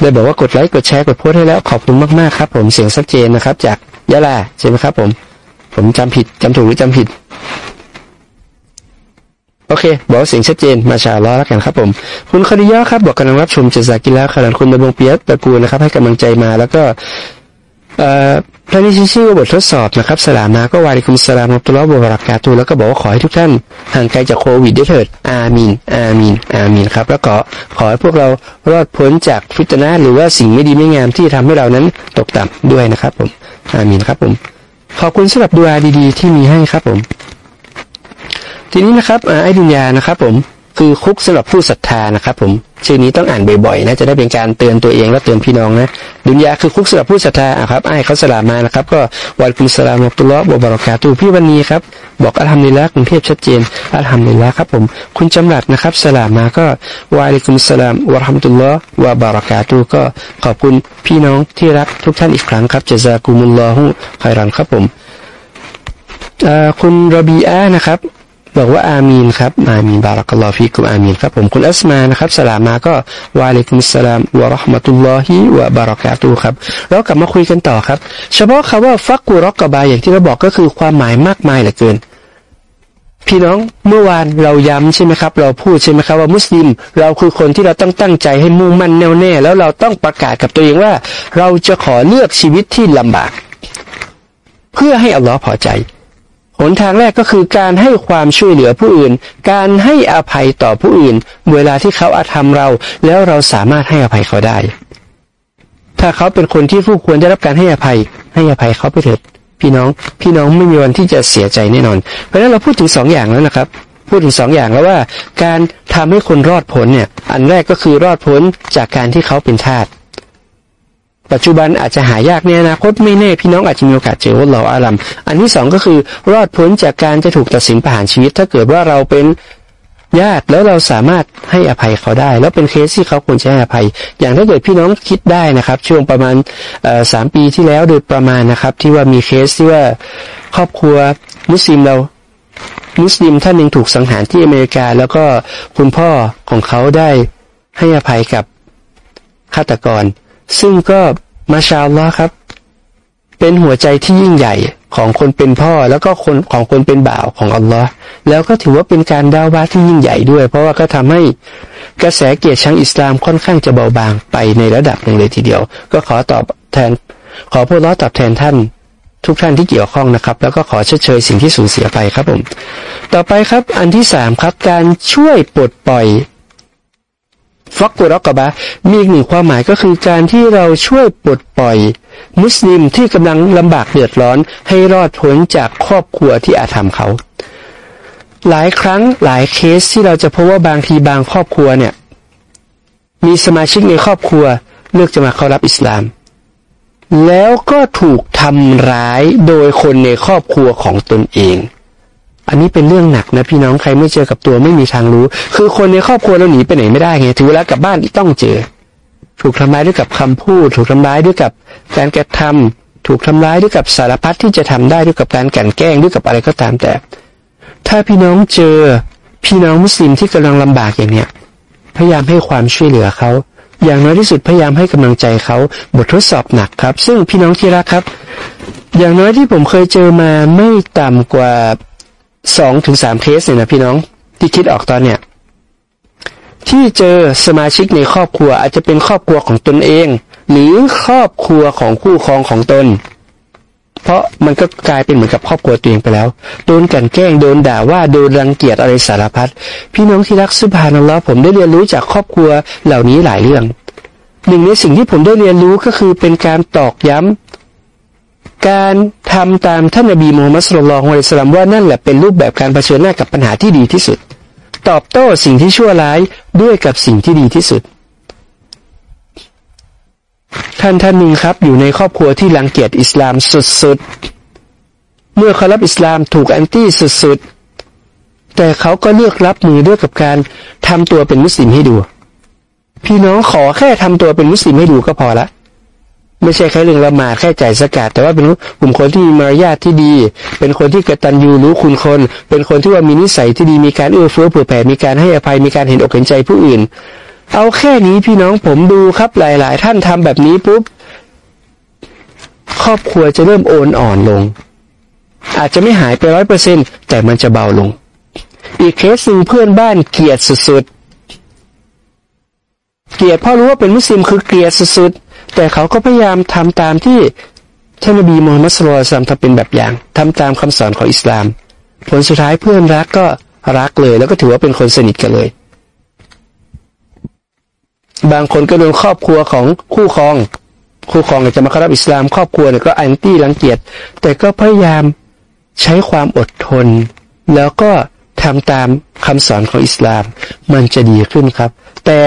ได้บอกว่ากดไลค์กดแชร์กดโพสให้แล้วขอบคุณมากๆครับ ผมเสียงชัดเจนนะครับ จากยะลาใช่ไหมครับ ผม ผมจำผิดจำถูกหรือจำผิดโอเค บอกเสียงชัดเจน มาชาล้อแล้วกันครับผม คุณคดียะครับ บอกกำลังรับชมจะสากิแล้วขลันคุณดำรงเปียตระกูลนะครับ ให้กำลังใจมาแล้วก็ พระนิชิชื่อว่าบททดสอบนะครับสลามาก็วาริคุมสลามอัตุลลอฮ์บรักกาตูแล้วก็บอกว่าขอให้ทุกท่านห่างไกลจากโควิดได้เถิดอามีนอามีนอามีนครับ แล้วก็ขอให้พวกเรารอดพ้นจากฟิตนาหรือว่าสิ่งไม่ดีไม่งามที่ทำให้เรานั้นตกต่ำด้วยนะครับผมอามีนครับผมขอบคุณสำหรับดูอาดีๆ ที่มีให้ครับผม ทีนี้นะครับไอ้ดุนยานะครับผม คือคุกสำหรับผู้ศรัทธานะครับผมชื่อนี้ต้องอ่านบ่อยๆนะจะได้เป็นการเตือนตัวเองและเตือนพี่น้องนะดุนยาคือคุกสำหรับผู้ศรัทธาครับไอ้เขาสลามมานะครับ ก็วันคุมสลามอัตุลลอฮ์บบารอกาตูพี่วันนี้ครับบอกอัลฮัมดุลิลละกรุงเทพชัดเจนอัลฮัมดุลิลละครับผมคุณจำรัดนะครับสลามมาก็วาลิคุมสลามวะรัมตุลลอฮ์วะบารอกาตูก็ขอบคุณพี่น้องที่รักทุกท่านอีกครั้งครับเจซากุมุลลอฮุไครันครับผมคุณรบีอานะครับ บอกว่าอามีนครับอามีนบารักัลลอฟิกุมอามีนครับผมคุณอัสมานะครับสลามมาก็วาเลกุมสลามวะราะห์มะตุลลอฮิวะบารักาตูครับเรากลับมาคุยกันต่อครับ เฉพาะคำว่าฟักกุรอกกบายอย่างที่เราบอกก็คือความหมายมากมายเหลือเกิน พี่น้องเมื่อวานเราย้ำใช่ไหมครับ เราพูดใช่ไหมครับว่ามุสลิม เราคือคนที่เราต้องตั้งใจให้มุ่งมั่นแน่วแน่ แล้วเราต้องประกาศกับตัวเองว่า เราจะขอเลือกชีวิตที่ลำบาก เพื่อให้อัลลอฮ์พอใจ หนทางแรกก็คือการให้ความช่วยเหลือผู้อื่น การให้อภัยต่อผู้อื่น เวลาที่เขาอาธรรมเรา แล้วเราสามารถให้อภัยเขาได้ ถ้าเขาเป็นคนที่ผู้ควรได้รับการให้อภัย ให้อภัยเขาไปเถิดพี่น้อง พี่น้องไม่มีวันที่จะเสียใจแน่นอน เพราะฉะนั้นเราพูดถึงสองอย่างแล้วนะครับ พูดถึงสองอย่างแล้วว่า การทำให้คนรอดพ้นเนี่ย อันแรกก็คือรอดพ้นจากการที่เขาเป็นทาส ปัจจุบันอาจจะหายากในอนาคตไม่แน่พี่น้องอาจจะมีโอกาสเจอوالله أعلمอันที่สองก็คือรอดพ้นจากการจะถูกตัดสินประหารชีวิต ถ้าเกิดว่าเราเป็นญาติแล้วเราสามารถให้อภัยเขาได้ แล้วเป็นเคสที่เขาควรจะให้อภัย อย่างถ้าเกิดพี่น้องคิดได้นะครับ ช่วงประมาณสามปีที่แล้วโดยประมาณนะครับ ที่ว่ามีเคสที่ว่าครอบครัวมุสลิมเรามุสลิมท่านหนึ่งถูกสังหารที่อเมริกา แล้วก็คุณพ่อของเขาได้ให้อภัยกับฆาตกร ซึ่งก็มาชาลลอครับ เป็นหัวใจที่ยิ่งใหญ่ของคนเป็นพ่อแล้วก็คนของคนเป็นบ่าวของอัลลอฮ์แล้วก็ถือว่าเป็นการดาวบาที่ยิ่งใหญ่ด้วย เพราะว่าก็ทำให้กระแสเกียรติชังอิสลามค่อนข้างจะเบาบางไปในระดับหนึ่งเลยทีเดียว ก็ขอตอบแทน ขอพูดล้อตอบแทนท่าน ทุกท่านที่เกี่ยวข้องนะครับ แล้วก็ขอเชดเชยสิ่งที่สูญเสียไปครับผม ต่อไปครับอันที่สามครับการช่วยปลดปล่อย ฟักกุรอกบะมีอีกหนึ่งความหมายก็คือการที่เราช่วยปลดปล่อย มุสลิมที่กำลังลำบากเดือดร้อนให้รอดพ้นจากครอบครัวที่อาธรรมเขา หลายครั้งหลายเคสที่เราจะพบว่าบางทีบางครอบครัวเนี่ย มีสมาชิกในครอบครัวเลือกจะมาเข้ารับอิสลาม แล้วก็ถูกทำร้ายโดยคนในครอบครัวของตนเอง อันนี้เป็นเรื่องหนักนะพี่น้องใครไม่เจอกับตัวไม่มีทางรู้ คือคนในครอบครัวเราหนีไปไหนไม่ได้ไงถึงเวลากลับบ้านต้องเจอ ถูกทำร้ายด้วยกับคำพูด ถูกทำร้ายด้วยกับการกระทำถูกทำร้ายด้วยกับสารพัดที่จะทำได้ด้วยกับการกันแกล้งด้วยกับอะไรก็ตามแต่ ถ้าพี่น้องเจอพี่น้องมุสลิมที่กำลังลำบากอย่างเนี้ยพยายามให้ความช่วยเหลือเขาอย่างน้อยที่สุดพยายามให้กำลังใจเขาบททดสอบหนักครับ ซึ่งพี่น้องที่รักครับ อย่างน้อยที่ผมเคยเจอมาไม่ต่ำกว่า สองถึงสามเคสเนี่ยนะพี่น้องที่คิดออกตอนเนี้ยที่เจอสมาชิกในครอบครัวอาจจะเป็นครอบครัวของตนเอง หรือครอบครัวของคู่ครองของตน เพราะมันก็กลายเป็นเหมือนกับครอบครัวตัวเองไปแล้ว โดนกันแกล้งโดนด่าว่าโดนรังเกียจอะไรสารพัดพี่น้องที่รักสุภานัลลอผมได้เรียนรู้จากครอบครัวเหล่านี้หลายเรื่อง หนึ่งในสิ่งที่ผมได้เรียนรู้ก็คือเป็นการตอกย้ำการ ทำตามท่านนบีมูฮัมมัดสุลลัลฮุอะลัยสลามว่านั่นแหละเป็นรูปแบบการเผชิญหน้ากับปัญหาที่ดีที่สุด ตอบโต้สิ่งที่ชั่วร้ายด้วยกับสิ่งที่ดีที่สุด ท่านท่านหนึ่งครับ อยู่ในครอบครัวที่รังเกียจอิสลามสุดๆ เมื่อเขารับอิสลามถูกแอนตี้สุดๆ แต่เขาก็เลือกรับมือด้วยกับการทำตัวเป็นมุสลิมให้ดู พี่น้องขอแค่ทำตัวเป็นมุสลิมให้ดูก็พอละ ไม่ใช่แค่เรื่องละหมาดแค่จ่ายสกาดแต่ว่าเป็นกลุ่มคนที่มีมารยาทที่ดี เป็นคนที่กตัญญูรู้คุณคน เป็นคนที่ว่ามีนิสัยที่ดีมีการเอื้อเฟื้อเผื่อแผ่มีการให้อภัยมีการเห็นอกเห็นใจผู้อื่น เอาแค่นี้พี่น้องผมดูครับหลาย ๆ ท่านทำแบบนี้ปุ๊บครอบครัวจะเริ่มโอนอ่อนลง อาจจะไม่หายไปร้อยเปอร์เซ็นแต่มันจะเบาลง อีกเคสหนึ่งเพื่อนบ้านเกลียดสุดๆเกลียดพราะรู้ว่าเป็นมุสลิมคือเกลียดสุดๆ แต่เขาก็พยายามทำตามที่ท่านนบีมูฮัมมัดصلى الله عليه وسلمทำเป็นแบบอย่างทำตามคำสอนของอิสลาม ผลสุดท้ายเพื่อนรักก็รักเลย แล้วก็ถือว่าเป็นคนสนิทกันเลย บางคนก็โดนครอบครัวของคู่ครอง คู่ครองจะมาเข้ารับอิสลามครอบครัวเนี่ยก็ anti รังเกียจแต่ก็พยายามใช้ความอดทน แล้วก็ทำตามคำสอนของอิสลาม มันจะดีขึ้นครับ แต่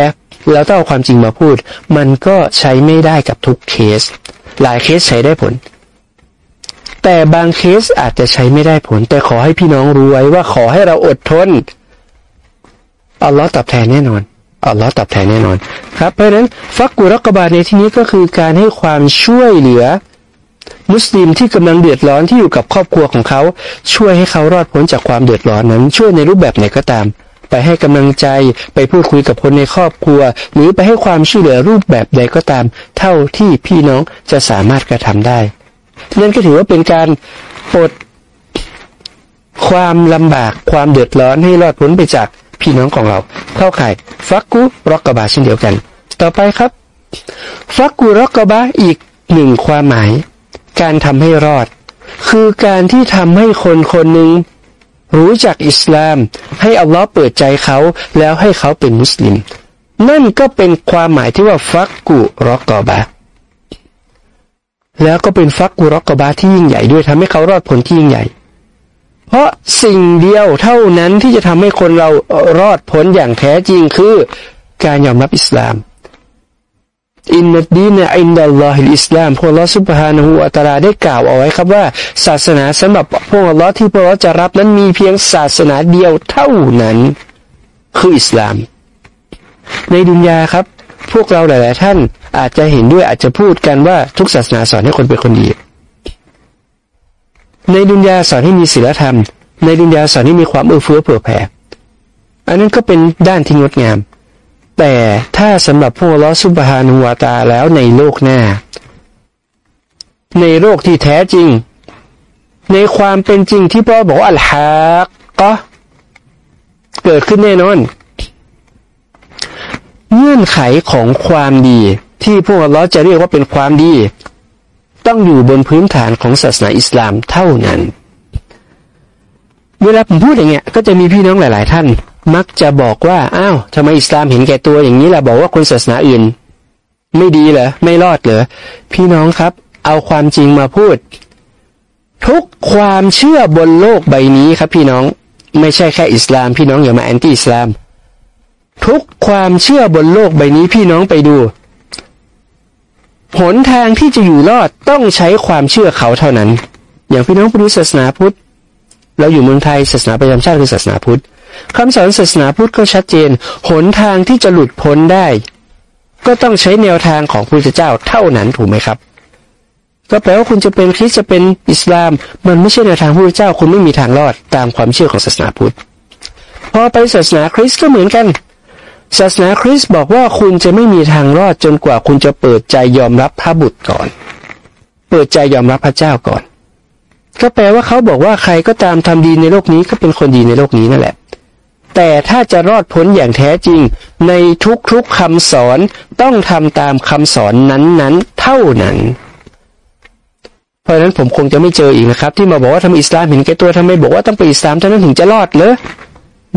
เราต้องเอาความจริงมาพูด มันก็ใช้ไม่ได้กับทุกเคส หลายเคสใช้ได้ผล แต่บางเคสอาจจะใช้ไม่ได้ผล แต่ขอให้พี่น้องรู้ไว้ว่าขอให้เราอดทนอัลลอฮ์ตอบแทนแน่นอนอัลลอฮ์ตอบแทนแน่นอน ครับ เพราะนั้นฟักกุรกบาในที่นี้ก็คือการให้ความช่วยเหลือ มุสลิมที่กำลังเดือดร้อนที่อยู่กับครอบครัวของเขา ช่วยให้เขารอดพ้นจากความเดือดร้อนนั้น ช่วยในรูปแบบไหนก็ตาม ไปให้กำลังใจ ไปพูดคุยกับคนในครอบครัว หรือไปให้ความช่วยเหลือรูปแบบใดก็ตาม เท่าที่พี่น้องจะสามารถกระทำได้ นั่นก็ถือว่าเป็นการปลดความลำบากความเดือดร้อนให้รอดพ้นไปจากพี่น้องของเรา เข้าข่ายฟักกุรอกกบาเช่นเดียวกัน ต่อไปครับฟักกุรอกบาอีกหนึ่งความหมาย การทำให้รอด คือการที่ทำให้คนคนหนึ่ง รู้จักอิสลาม ให้อัลลอฮ์เปิดใจเขาแล้วให้เขาเป็นมุสลิม นั่นก็เป็นความหมายที่ว่าฟักกุรอกอบาแล้วก็เป็นฟักกุรอกอบาที่ยิ่งใหญ่ด้วยทำให้เขารอดผลที่ยิ่งใหญ่ เพราะสิ่งเดียวเท่านั้นที่จะทำให้คนเรารอดพ้นอย่างแท้จริงคือ การยอมรับอิสลาม อินนัดดีนอินดัลลอฮิลอิสลามพวกเราสุบฮานะฮูอัตราได้กล่าวเอาไว้ครับว่า ศาสนาสำหรับอัลลอฮ์ที่อัลลอฮ์จะรับนั้นมีเพียงศาสนาเดียวเท่านั้น คืออิสลาม ในดุนยาครับ พวกเราหลาย ๆ ท่านอาจจะเห็นด้วยอาจจะพูดกันว่าทุกศาสนาสอนให้คนเป็นคนดี ในดุนยาสอนให้มีศีลธรรม ในดุนยาสอนให้มีความเอื้อเฟื้อเผื่อแผ่อันนั้นก็เป็นด้านที่งดงาม แต่ถ้าสำหรับพวกลอสุบฮานุวาตาแล้วในโลกหน้า ในโลกที่แท้จริง ในความเป็นจริงที่พ่อบอกอัลฮักก็เกิดขึ้นแน่นอน เงื่อนไขของความดี ที่พวกเราจะเรียกว่าเป็นความดี ต้องอยู่บนพื้นฐานของศาสนาอิสลามเท่านั้น เวลาผมพูดอย่างเงี้ยก็จะมีพี่น้องหลาย ๆ ท่าน มักจะบอกว่า อ้าวทำไมอิสลามเห็นแก่ตัวอย่างนี้ล่ะ บอกว่าคนศาสนาอื่น ไม่ดีเหรอ ไม่รอดเหรอ พี่น้องครับ เอาความจริงมาพูด ทุกความเชื่อบนโลกใบนี้ครับ พี่น้อง ไม่ใช่แค่อิสลาม พี่น้องอย่ามาแอนตี้อิสลาม ทุกความเชื่อบนโลกใบนี้พี่น้องไปดูหนทางที่จะอยู่รอดต้องใช้ความเชื่อเขาเท่านั้น อย่างพี่น้องไปดูศาสนาพุทธ เราอยู่เมืองไทยศาสนาประจำชาติคือศาสนาพุทธ คำสอนศาสนาพุทธก็ชัดเจน หนทางที่จะหลุดพ้นได้ ก็ต้องใช้แนวทางของพระพุทธเจ้าเท่านั้นถูกไหมครับ ก็แปลว่าคุณจะเป็นคริสจะเป็นอิสลาม มันไม่ใช่แนวทางพระพุทธเจ้าคุณไม่มีทางรอดตามความเชื่อของศาสนาพุทธพอไปศาสนาคริสต์ก็เหมือนกันศาสนาคริสต์บอกว่าคุณจะไม่มีทางรอดจนกว่าคุณจะเปิดใจยอมรับพระบุตรก่อน เปิดใจยอมรับพระเจ้าก่อน ก็แปลว่าเขาบอกว่าใครก็ตามทำดีในโลกนี้ก็เป็นคนดีในโลกนี้นั่นแหละ แต่ถ้าจะรอดพ้นอย่างแท้จริง ในทุกๆคำสอนต้องทำตามคำสอนนั้นๆ เท่านั้น เพราะนั้นผมคงจะไม่เจออีกนะครับ ที่มาบอกว่าทำอิสลามเห็นแก่ตัวทำไมบอกว่าต้องไปอิสลามเท่านั้นถึงจะรอดเลย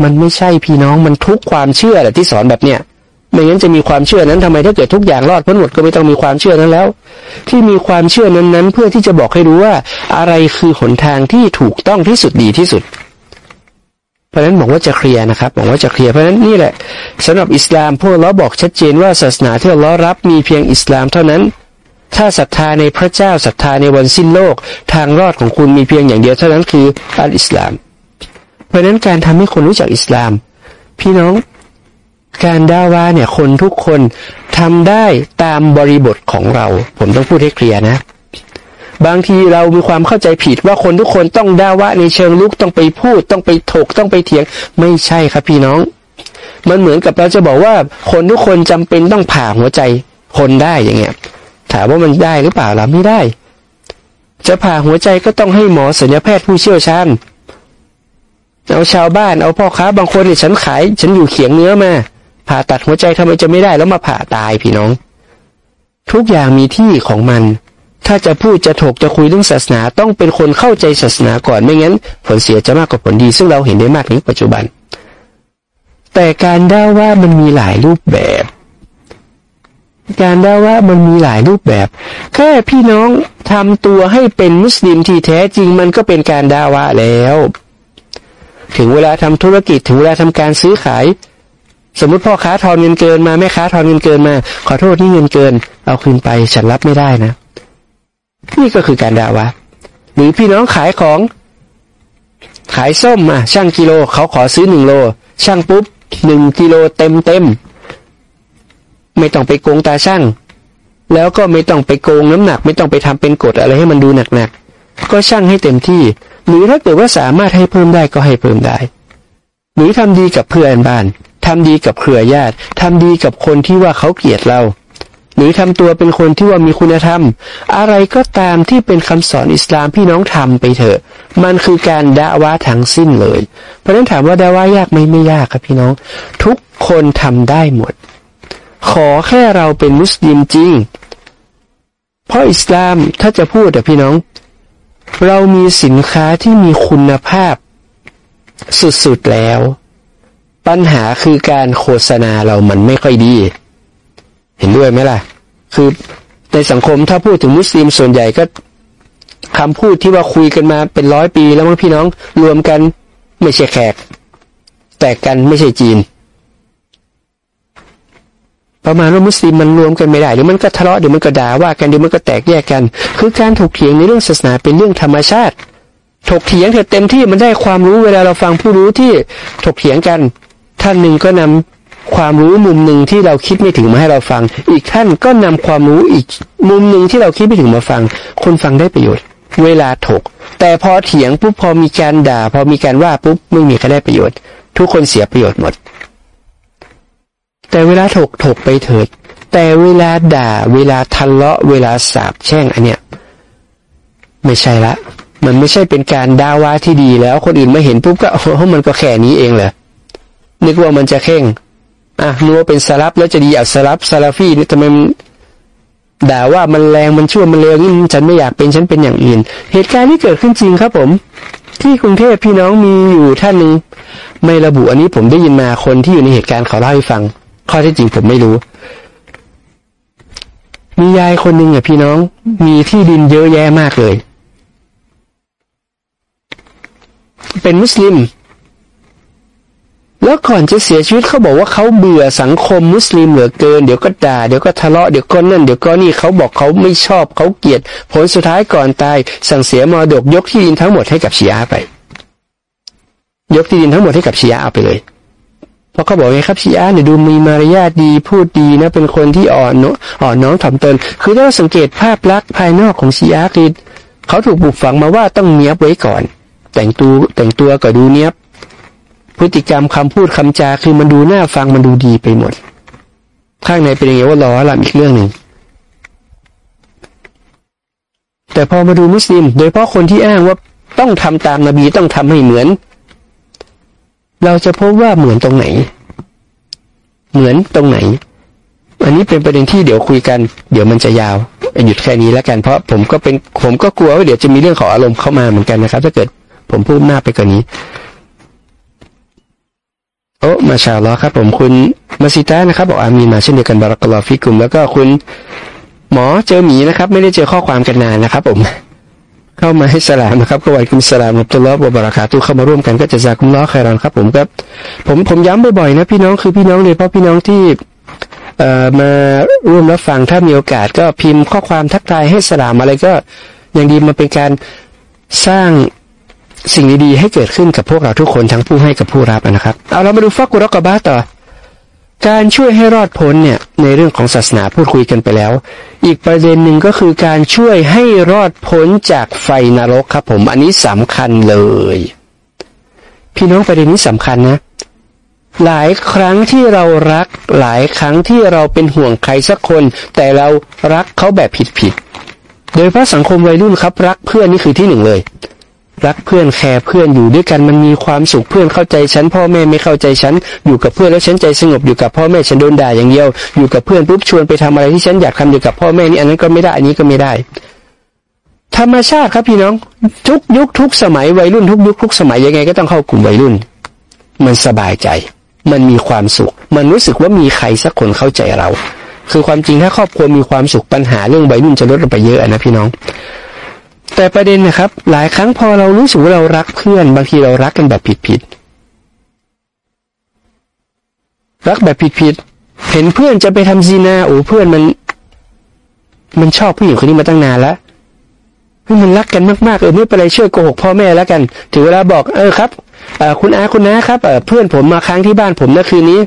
มันไม่ใช่พี่น้องมันทุกความเชื่อแหละที่สอนแบบเนี้ยไม่งั้นจะมีความเชื่อนั้นทำไมถ้าเกิดทุกอย่างรอดพ้นหมดก็ไม่ต้องมีความเชื่อนั้นแล้ว ที่มีความเชื่อนั้นๆเพื่อที่จะบอกให้รู้ว่า อะไรคือหนทางที่ถูกต้องที่สุดดีที่สุด ราะนั้นบอกว่าจะเคลียร์นะครับบอกว่าจะเคลียร์เพราะนั้นนี่แหละสำหรับอิสลามพวกเราบอกชัดเจนว่าศาสนาที่เรารับมีเพียงอิสลามเท่านั้น ถ้าศรัทธาในพระเจ้าศรัทธาในวันสิ้นโลก ทางรอดของคุณมีเพียงอย่างเดียวเท่านั้นคืออัลอิสลาม เพราะนั้นการทำให้คนรู้จักอิสลาม พี่น้องการด่าว่าเนี่ยคนทุกคนทำได้ตามบริบทของเรา ผมต้องพูดให้เคลียร์นะ บางทีเรามีความเข้าใจผิดว่าคนทุกคนต้องด่าว่าในเชิงลุกต้องไปพูด ต้องไปถกต้องไปเถียง ไม่ใช่ครับพี่น้อง มันเหมือนกับเราจะบอกว่า คนทุกคนจำเป็นต้องผ่าหัวใจคนได้อย่างเงี้ย ถามว่ามันได้หรือเปล่าล่ะไม่ได้ จะผ่าหัวใจก็ต้องให้หมอศัลยแพทย์ผู้เชี่ยวชาญเอาชาวบ้านเอาพ่อค้าบางคนเนี่ยฉันขาย ฉันอยู่เขียงเนื้อมาผ่าตัดหัวใจทำไมจะไม่ได้แล้วมาผ่าตายพี่น้อง ทุกอย่างมีที่ของมัน ถ้าจะพูดจะถกจะคุยเรื่องศาสนาต้องเป็นคนเข้าใจศาสนาก่อนไม่งั้น ผลเสียจะมากกว่าผลดี ซึ่งเราเห็นได้มากในปัจจุบัน แต่การได้ว่ามันมีหลายรูปแบบ การได้ว่ามันมีหลายรูปแบบ แค่พี่น้องทำตัวให้เป็นมุสลิมที่แท้จริงมันก็เป็นการด่าว่าแล้ว ถึงเวลาทำธุรกิจถึงเวลาทำการซื้อขายสมมติพ่อค้าทอนเงินเกินมาแม่ค้าทอนเงินเกินมา ขอโทษนี่เงินเกิน เอาคืนไปฉันรับไม่ได้นะ นี่ก็คือการดาวะหรือพี่น้องขายของ ขายส้มมาช่างกิโลเขาขอซื้อหนึ่งโล ช่างปุ๊บหนึ่งกิโลเต็มเต็มไม่ต้องไปโกงตาช่าง แล้วก็ไม่ต้องไปโกงน้ำหนัก ไม่ต้องไปทำเป็นกฎอะไรให้มันดูหนักๆก็ช่างให้เต็มที่ หรือถ้าเกิดว่าสามารถให้เพิ่มได้ก็ให้เพิ่มได้ หรือทำดีกับเพื่อนบ้านทำดีกับเครือญาติทำดีกับคนที่ว่าเขาเกลียดเรา หรือทำตัวเป็นคนที่ว่ามีคุณธรรม อะไรก็ตามที่เป็นคำสอนอิสลามพี่น้องทำไปเถอะ มันคือการด่าว่าทั้งสิ้นเลย เพราะนั้นถามว่าด่าว่ายากไหมไม่ยากครับพี่น้อง ทุกคนทำได้หมด ขอแค่เราเป็นมุสลิมจริง เพราะอิสลามถ้าจะพูดแต่พี่น้อง เรามีสินค้าที่มีคุณภาพ สุดๆแล้ว ปัญหาคือการโฆษณาเรามันไม่ค่อยดี เห็นด้วยไหมล่ะ คือในสังคมถ้าพูดถึงมุสลิมส่วนใหญ่ก็คำพูดที่ว่าคุยกันมาเป็นร้อยปีแล้วมั้งพี่น้องรวมกันไม่ใช่แขก แตกกันไม่ใช่จีน ประมาณว่ามุสลิมมันรวมกันไม่ได้เดี๋ยวมันก็ทะเลาะเดี๋ยวมันก็ด่าว่ากันเดี๋ยวมันก็แตกแยกกัน คือการถกเถียงในเรื่องศาสนาเป็นเรื่องธรรมชาติ ถกเถียงเถอะเต็มที่มันได้ความรู้เวลาเราฟังผู้รู้ที่ถกเถียงกัน ท่านหนึ่งก็นำ ความรู้มุมหนึ่งที่เราคิดไม่ถึงมาให้เราฟัง อีกท่านก็นำความรู้อีกมุมหนึ่งที่เราคิดไม่ถึงมาฟัง คนฟังได้ประโยชน์ เวลาถก แต่พอเถียงปุ๊บพอมีการด่า พอมีการว่าปุ๊บไม่มีใครได้ประโยชน์ ทุกคนเสียประโยชน์หมด แต่เวลาถกถกไปเถิด แต่เวลาด่า เวลาทะเลาะ เวลาสาบแช่งอันเนี้ยไม่ใช่ละ มันไม่ใช่เป็นการด่าว่าที่ดีแล้ว คนอื่นมาเห็นปุ๊บก็โอ้มันก็แค่นี้เองเหรอนึกว่ามันจะเข่ง อะนึกว่าเป็นสลับแล้วจะดีอะสลับซาลาฟีนี่ทำไมด่าว่ามันแรงมันชั่วมันเลวนี่ฉันไม่อยากเป็นฉันเป็นอย่างอื่น เหตุการณ์ที่เกิดขึ้นจริงครับผม ที่กรุงเทพพี่น้องมีอยู่ท่านนึงไม่ระบุอันนี้ผมได้ยินมาคนที่อยู่ในเหตุการณ์เขาเล่าให้ฟัง ข้อที่จริงผมไม่รู้ มียายคนหนึ่งอะพี่น้องมีที่ดินเยอะแยะมากเลย เป็นมุสลิม แล้วก่อนจะเสียชีวิตเขาบอกว่าเขาเบื่อสังคมมุสลิมเหลือเกิน เดี๋ยวก็ด่าเดี๋ยวก็ทะเลาะเดี๋ยวก็นั่นเดี๋ยวก็นี่เขาบอกเขาไม่ชอบเขาเกลียด ผลสุดท้ายก่อนตายสั่งเสียมรดกยกที่ดินทั้งหมดให้กับชียาไป ยกที่ดินทั้งหมดให้กับชียาเอาไปเลยเพราะเขาบอกไงครับชียาเนี่ยดูมีมารยาทดีพูดดีนะเป็นคนที่อ่อนเนาะอ่อนน้องถ่อมตน คือถ้าสังเกตภาพลักษณ์ภายนอกของชียาคือเขาถูกปลูกฝังมาว่าต้องเนี้ยบไว้ก่อน แต่งตัวแต่งตัวก็ดูเนี้ยบ พฤติกรรมคำพูดคำจาคือมันดูน่าฟังมันดูดีไปหมด ข้างในเป็นยังไงว่ารอละอีกเรื่องหนึ่งแต่พอมาดูมุสลิม โดยเพราะคนที่อ้างว่าต้องทำตามนบีต้องทำให้เหมือน เราจะพบว่าเหมือนตรงไหน เหมือนตรงไหน อันนี้เป็นประเด็นที่เดี๋ยวคุยกัน เดี๋ยวมันจะยาวหยุดแค่นี้แล้วกันเพราะผมก็เป็นผมก็กลัวว่าเดี๋ยวจะมีเรื่องของอารมณ์เข้ามาเหมือนกันนะครับ ถ้าเกิดผมพูดมากไปกว่านี้ โอ้มาชาลอครับผมคุณมาซิต้านะครับ บอกอามีมาเช่นเดียวกันบารักลอฟิกุมแล้วก็คุณหมอเจอหมีนะครับ ไม่ได้เจอข้อความกันนานนะครับ ผม เข้ามาให้สลามนะครับก็ไหวคุณสลามอับตุลลอฮ์บารักาตุเข้ามาร่วมกันก็จะจากคุณล้อใครรันครับ ผมก็ผมผมย้ำบ่อยๆนะพี่น้องคือพี่น้องเลยเพราะพี่น้องที่เอ่อมาร่วมรับฟังถ้ามีโอกาสก็พิมพ์ข้อความทักทายให้สลามอะไรก็อย่างดีมาเป็นการสร้าง สิ่งดีๆให้เกิดขึ้นกับพวกเราทุกคนทั้งผู้ให้กับผู้รับนะครับ เอาเรามาดูฟักกุรกบาต่อ การช่วยให้รอดพ้นเนี่ยในเรื่องของศาสนาพูดคุยกันไปแล้ว อีกประเด็นหนึ่งก็คือการช่วยให้รอดพ้นจากไฟนรกครับผมอันนี้สำคัญเลย พี่น้องประเด็นนี้สำคัญนะหลายครั้งที่เรารัก หลายครั้งที่เราเป็นห่วงใครสักคน แต่เรารักเขาแบบผิดๆโดยเพราะสังคมวัยรุ่นครับ รักเพื่อนนี่คือที่หนึ่งเลย รักเพื่อนแคร์เพื่อนอยู่ด้วยกันมันมีความสุขเพื่อนเข้าใจฉันพ่อแม่ไม่เข้าใจฉันอยู่กับเพื่อนแล้วฉันใจสงบอยู่กับพ่อแม่ฉันโดนด่าอย่างเดียวอยู่กับเพื่อนปุ๊บชวนไปทำอะไรที่ฉันอยากทำอยู่กับพ่อแม่นี่อันนั้นก็ไม่ได้อันนี้ก็ไม่ได้ ธรรมชาติครับพี่น้อง ทุกยุคทุกสมัยวัยรุ่นทุกยุคทุกสมัยยังไงก็ต้องเข้ากลุ่มวัยรุ่น มันสบายใจ มันมีความสุข มันรู้สึกว่ามีใครสักคนเข้าใจเรา คือความจริงถ้าครอบครัวมีความสุขปัญหาเรื่องวัยรุ่นจะลดลงไปเยอะนะพี่น้อง แต่ประเด็นนะครับ หลายครั้งพอเรารู้สึกว่าเรารักเพื่อน บางทีเรารักกันแบบผิดๆรักแบบผิดๆเห็นเพื่อนจะไปทำซีนาโอ้เพื่อนมัน มันชอบผู้หญิงคนนี้มาตั้งนานแล้วมันรักกันมากๆเออไม่เป็นไรช่วยโกหกพ่อแม่แล้วกัน ถึงเวลาบอกเออครับคุณอาคุณน้าครับเพื่อนผมมาค้างที่บ้านผมนะคืนนี้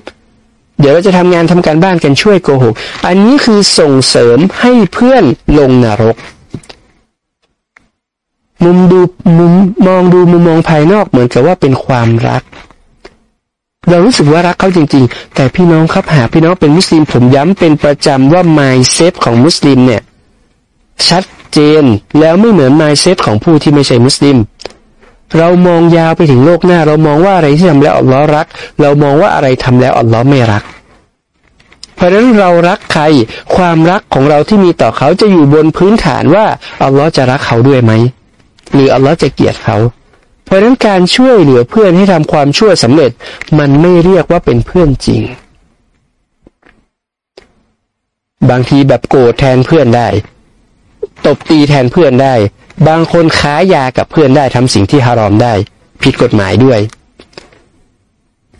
เดี๋ยวเราจะทำงานทำการบ้านกันช่วยโกหก อันนี้คือส่งเสริมให้เพื่อนลงนรก มุมดูมุมมองดูมุมมองภายนอกเหมือนกับว่าเป็นความรัก เรารู้สึกว่ารักเขาจริง ๆ แต่พี่น้องครับหาพี่น้องเป็นมุสลิมผมย้ำเป็นประจำว่า m เซฟของมุสลิมเนี่ย ชัดเจนแล้วไม่เหมือน m เซฟของผู้ที่ไม่ใช่มุสลิมเรามองยาวไปถึงโลกหน้า เรามองว่าอะไรที่ทำแล้วอัลลอฮ์รัก เรามองว่าอะไรทำแล้วอัลลอฮ์ไม่รัก เพราะฉะนั้นเรารักใคร ความรักของเราที่มีต่อเขาจะอยู่บนพื้นฐานว่าอัลลอฮ์จะรักเขาด้วยไหม หรืออัลลอฮ์จะเกลียดเขา เพราะนั้นการช่วยเหลือเพื่อนให้ทำความชั่วสำเร็จ มันไม่เรียกว่าเป็นเพื่อนจริง บางทีแบบโกรธแทนเพื่อนได้ ตบตีแทนเพื่อนได้ บางคนค้ายากับเพื่อนได้ทำสิ่งที่ฮารอมได้ ผิดกฎหมายด้วย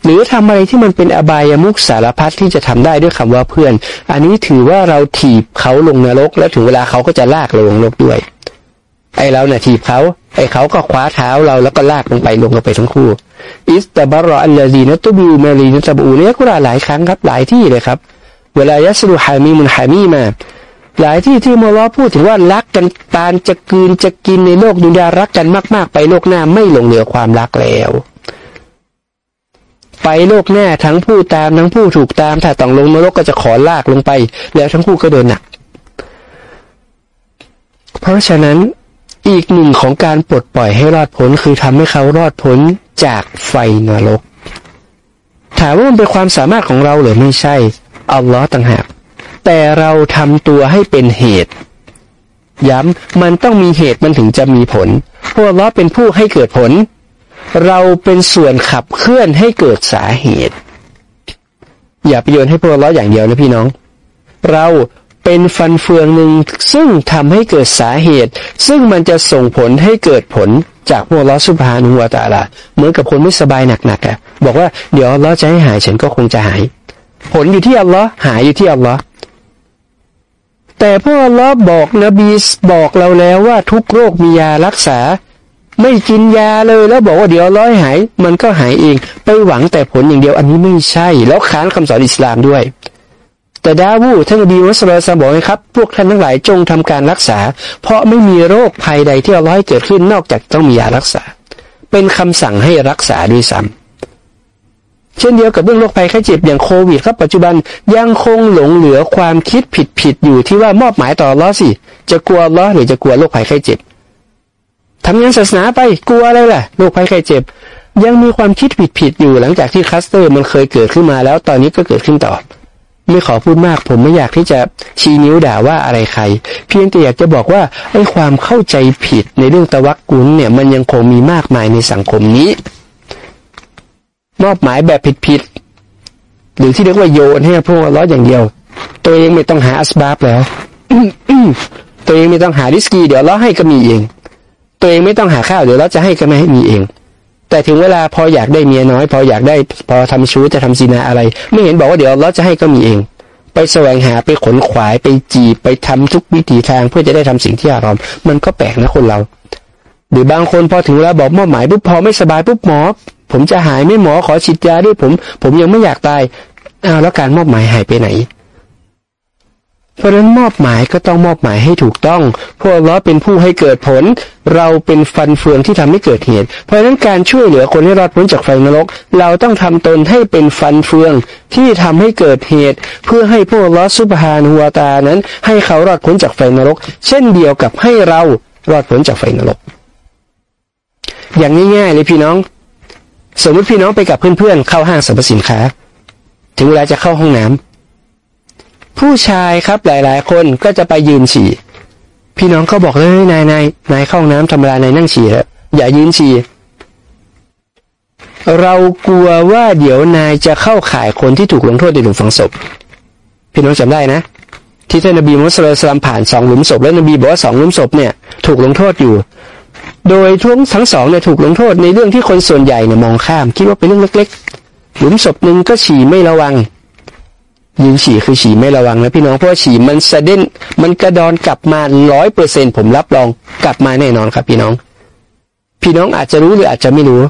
หรือทำอะไรที่มันเป็นอบายามุกสารพัดที่จะทำได้ด้วยคำว่าเพื่อน อันนี้ถือว่าเราถีบเขาลงนรก แล้วถึงเวลาเขาก็จะลากเราลงนรกด้วย ไอเราเนี่ยถีบเขาไอเขาก็คว้าเท้าเราแล้วก็ลากลงไปลงกันไปทั้งคู่ อิสตาบารออัลลาดีนตุบิวมาลีนตบูเนี่ยกุราหลายครั้งครับหลายที่เลยครับ เวลายัสรุฮามีมุนฮามีมาหลายที่ที่มอลอพูดถึงว่ารักกันตานจะกืนจะกินในโลกดุนยารักกันมาก ๆ ไปโลกหน้าไม่ลงเหลือความรักแล้ว ไปโลกหน้าทั้งผู้ตามทั้งผู้ถูกตามถ้าต้องลงนรกก็จะขอลากลงไป แล้วทั้งคู่ก็โดนหนัก เพราะฉะนั้น อีกหนึ่งของการปลดปล่อยให้รอดพ้นคือทำให้เขารอดพ้นจากไฟนรก ถามว่ามันเป็นความสามารถของเราหรือไม่ใช่ อัลลอฮ์ต่างหาก แต่เราทำตัวให้เป็นเหตุ ย้ำมันต้องมีเหตุมันถึงจะมีผลพวกอัลลอเป็นผู้ให้เกิดผล เราเป็นส่วนขับเคลื่อนให้เกิดสาเหตุ อย่าไปโยนให้พวกอัลลออย่างเดียวนะพี่น้อง เรา เป็นฟันเฟืองหนึ่งซึ่งทำให้เกิดสาเหตุ ซึ่งมันจะส่งผลให้เกิดผลจากพวกลอสุภานุวตาละเหมือนกับคนไม่สบายหนักๆอะ บอกว่าเดี๋ยวลอจะให้หายฉันก็คงจะหาย ผลอยู่ที่อัลลอฮ์หายอยู่ที่อัลลอฮ์แต่พวกอัลลอฮ์บอกนบีบอกเราแล้วว่าทุกโรคมียารักษา ไม่กินยาเลยแล้วบอกว่าเดี๋ยวร้อยหาย มันก็หายเอง ไปหวังแต่ผลอย่างเดียวอันนี้ไม่ใช่ แล้วค้านคำสอนอิสลามด้วย แต่ดาวูท่านอบีมุสลิมบอกครับ พวกท่านทั้งหลายจงทำการรักษา เพราะไม่มีโรคภัยใดที่เราให้เกิดขึ้นนอกจากต้องมียารักษา เป็นคำสั่งให้รักษาด้วยซ้ำเช่นเดียวกับเรื่องโรคภัยไข้เจ็บอย่างโควิดครับปัจจุบันยังคงหลงเหลือความคิดผิดผิดอยู่ที่ว่ามอบหมายต่ออัลลอฮ์สิ จะกลัวอัลลอฮ์หรือจะกลัวโรคภัยไข้เจ็บทำงานศาสนาไปกลัวอะไรล่ะโรคภัยไข้เจ็บ ยังมีความคิดผิดผิดอยู่หลังจากที่ cluster มันเคยเกิดขึ้นมาแล้วตอนนี้ก็เกิดขึ้นต่อ ไม่ขอพูดมาก ผมไม่อยากที่จะชี้นิ้วด่าว่าอะไรใคร เพียงแต่อยากจะบอกว่าไอ้ความเข้าใจผิดในเรื่องตะวักกุลเนี่ย มันยังคงมีมากมายในสังคมนี้ มอบหมายแบบผิดๆหรือที่เรียกว่าโยนให้พวกล้ออย่างเดียว ตัวเองไม่ต้องหาอัสบาบแล้วตัวเองไม่ต้องหาดิสกี เดี๋ยวล้อให้ก็มีเอง ตัวเองไม่ต้องหาข้าวเดี๋ยวล้อจะให้ก็ไม่ให้มีเอง แต่ถึงเวลาพออยากได้เมียน้อย พออยากได้พอทำชู้จะทำซีนาอะไร ไม่เห็นบอกว่าเดี๋ยวเราจะให้ก็มีเอง ไปแสวงหาไปขนขวายไปจีบไปทำทุกวิถีทางเพื่อจะได้ทำสิ่งที่อารมมันก็แปลกนะคนเรา หรือบางคนพอถึงเวลาบอกมอบหมายปุ๊บพอไม่สบายปุ๊บหมอ ผมจะหายไม่หมอขอฉีดยาด้วยผม ผมยังไม่อยากตายอ้าวแล้วการมอบหมายหายไปไหน เพราะนั้นมอบหมายก็ต้องมอบหมายให้ถูกต้อง พวกล้อเป็นผู้ให้เกิดผล เราเป็นฟันเฟืองที่ทำให้เกิดเหตุ เพราะนั้นการช่วยเหลือคนให้รอดพ้นจากไฟนรก เราต้องทำตนให้เป็นฟันเฟืองที่ทำให้เกิดเหตุ เพื่อให้พวกล้อสุภานหัวตานั้น ให้เขารอดพ้นจากไฟนรก เช่นเดียวกับให้เรารอดพ้นจากไฟนรก อย่างง่ายๆเลยพี่น้อง สมมติพี่น้องไปกับเพื่อนๆเข้าห้างสรรพสินค้า ถึงเวลาจะเข้าห้องน้ำ ผู้ชายครับหลายๆ คนก็จะไปยืนฉี่ พี่น้องก็บอกเลยนายนายนายเข้าห้องน้ำธรรมดานายนั่งฉี่แล้วอย่ายืนฉี่เรากลัวว่าเดี๋ยวนายจะเข้าข่ายคนที่ถูกลงโทษในหลุมฝังศพ พี่น้องจำได้นะ ที่ท่านนบีมุสลิมผ่านสองหลุมศพ แล้วนบีบอกว่าสองหลุมศพเนี่ยถูกลงโทษอยู่ โดยทั้งทั้งสองเนี่ยถูกลงโทษในเรื่องที่คนส่วนใหญ่เนี่ยมองข้าม คิดว่าเป็นเรื่องเล็ก ๆ หลุมศพหนึ่งก็ฉี่ไม่ระวัง ยิงฉี่คือฉี่ไม่ระวังนะพี่น้องเพราะฉี่มันสะเด็นมันกระดอนกลับมาร้อยเปอร์เซ็นผมรับรองกลับมาแน่นอนครับ พี่น้อง พี่น้องอาจจะรู้หรืออาจจะไม่รู้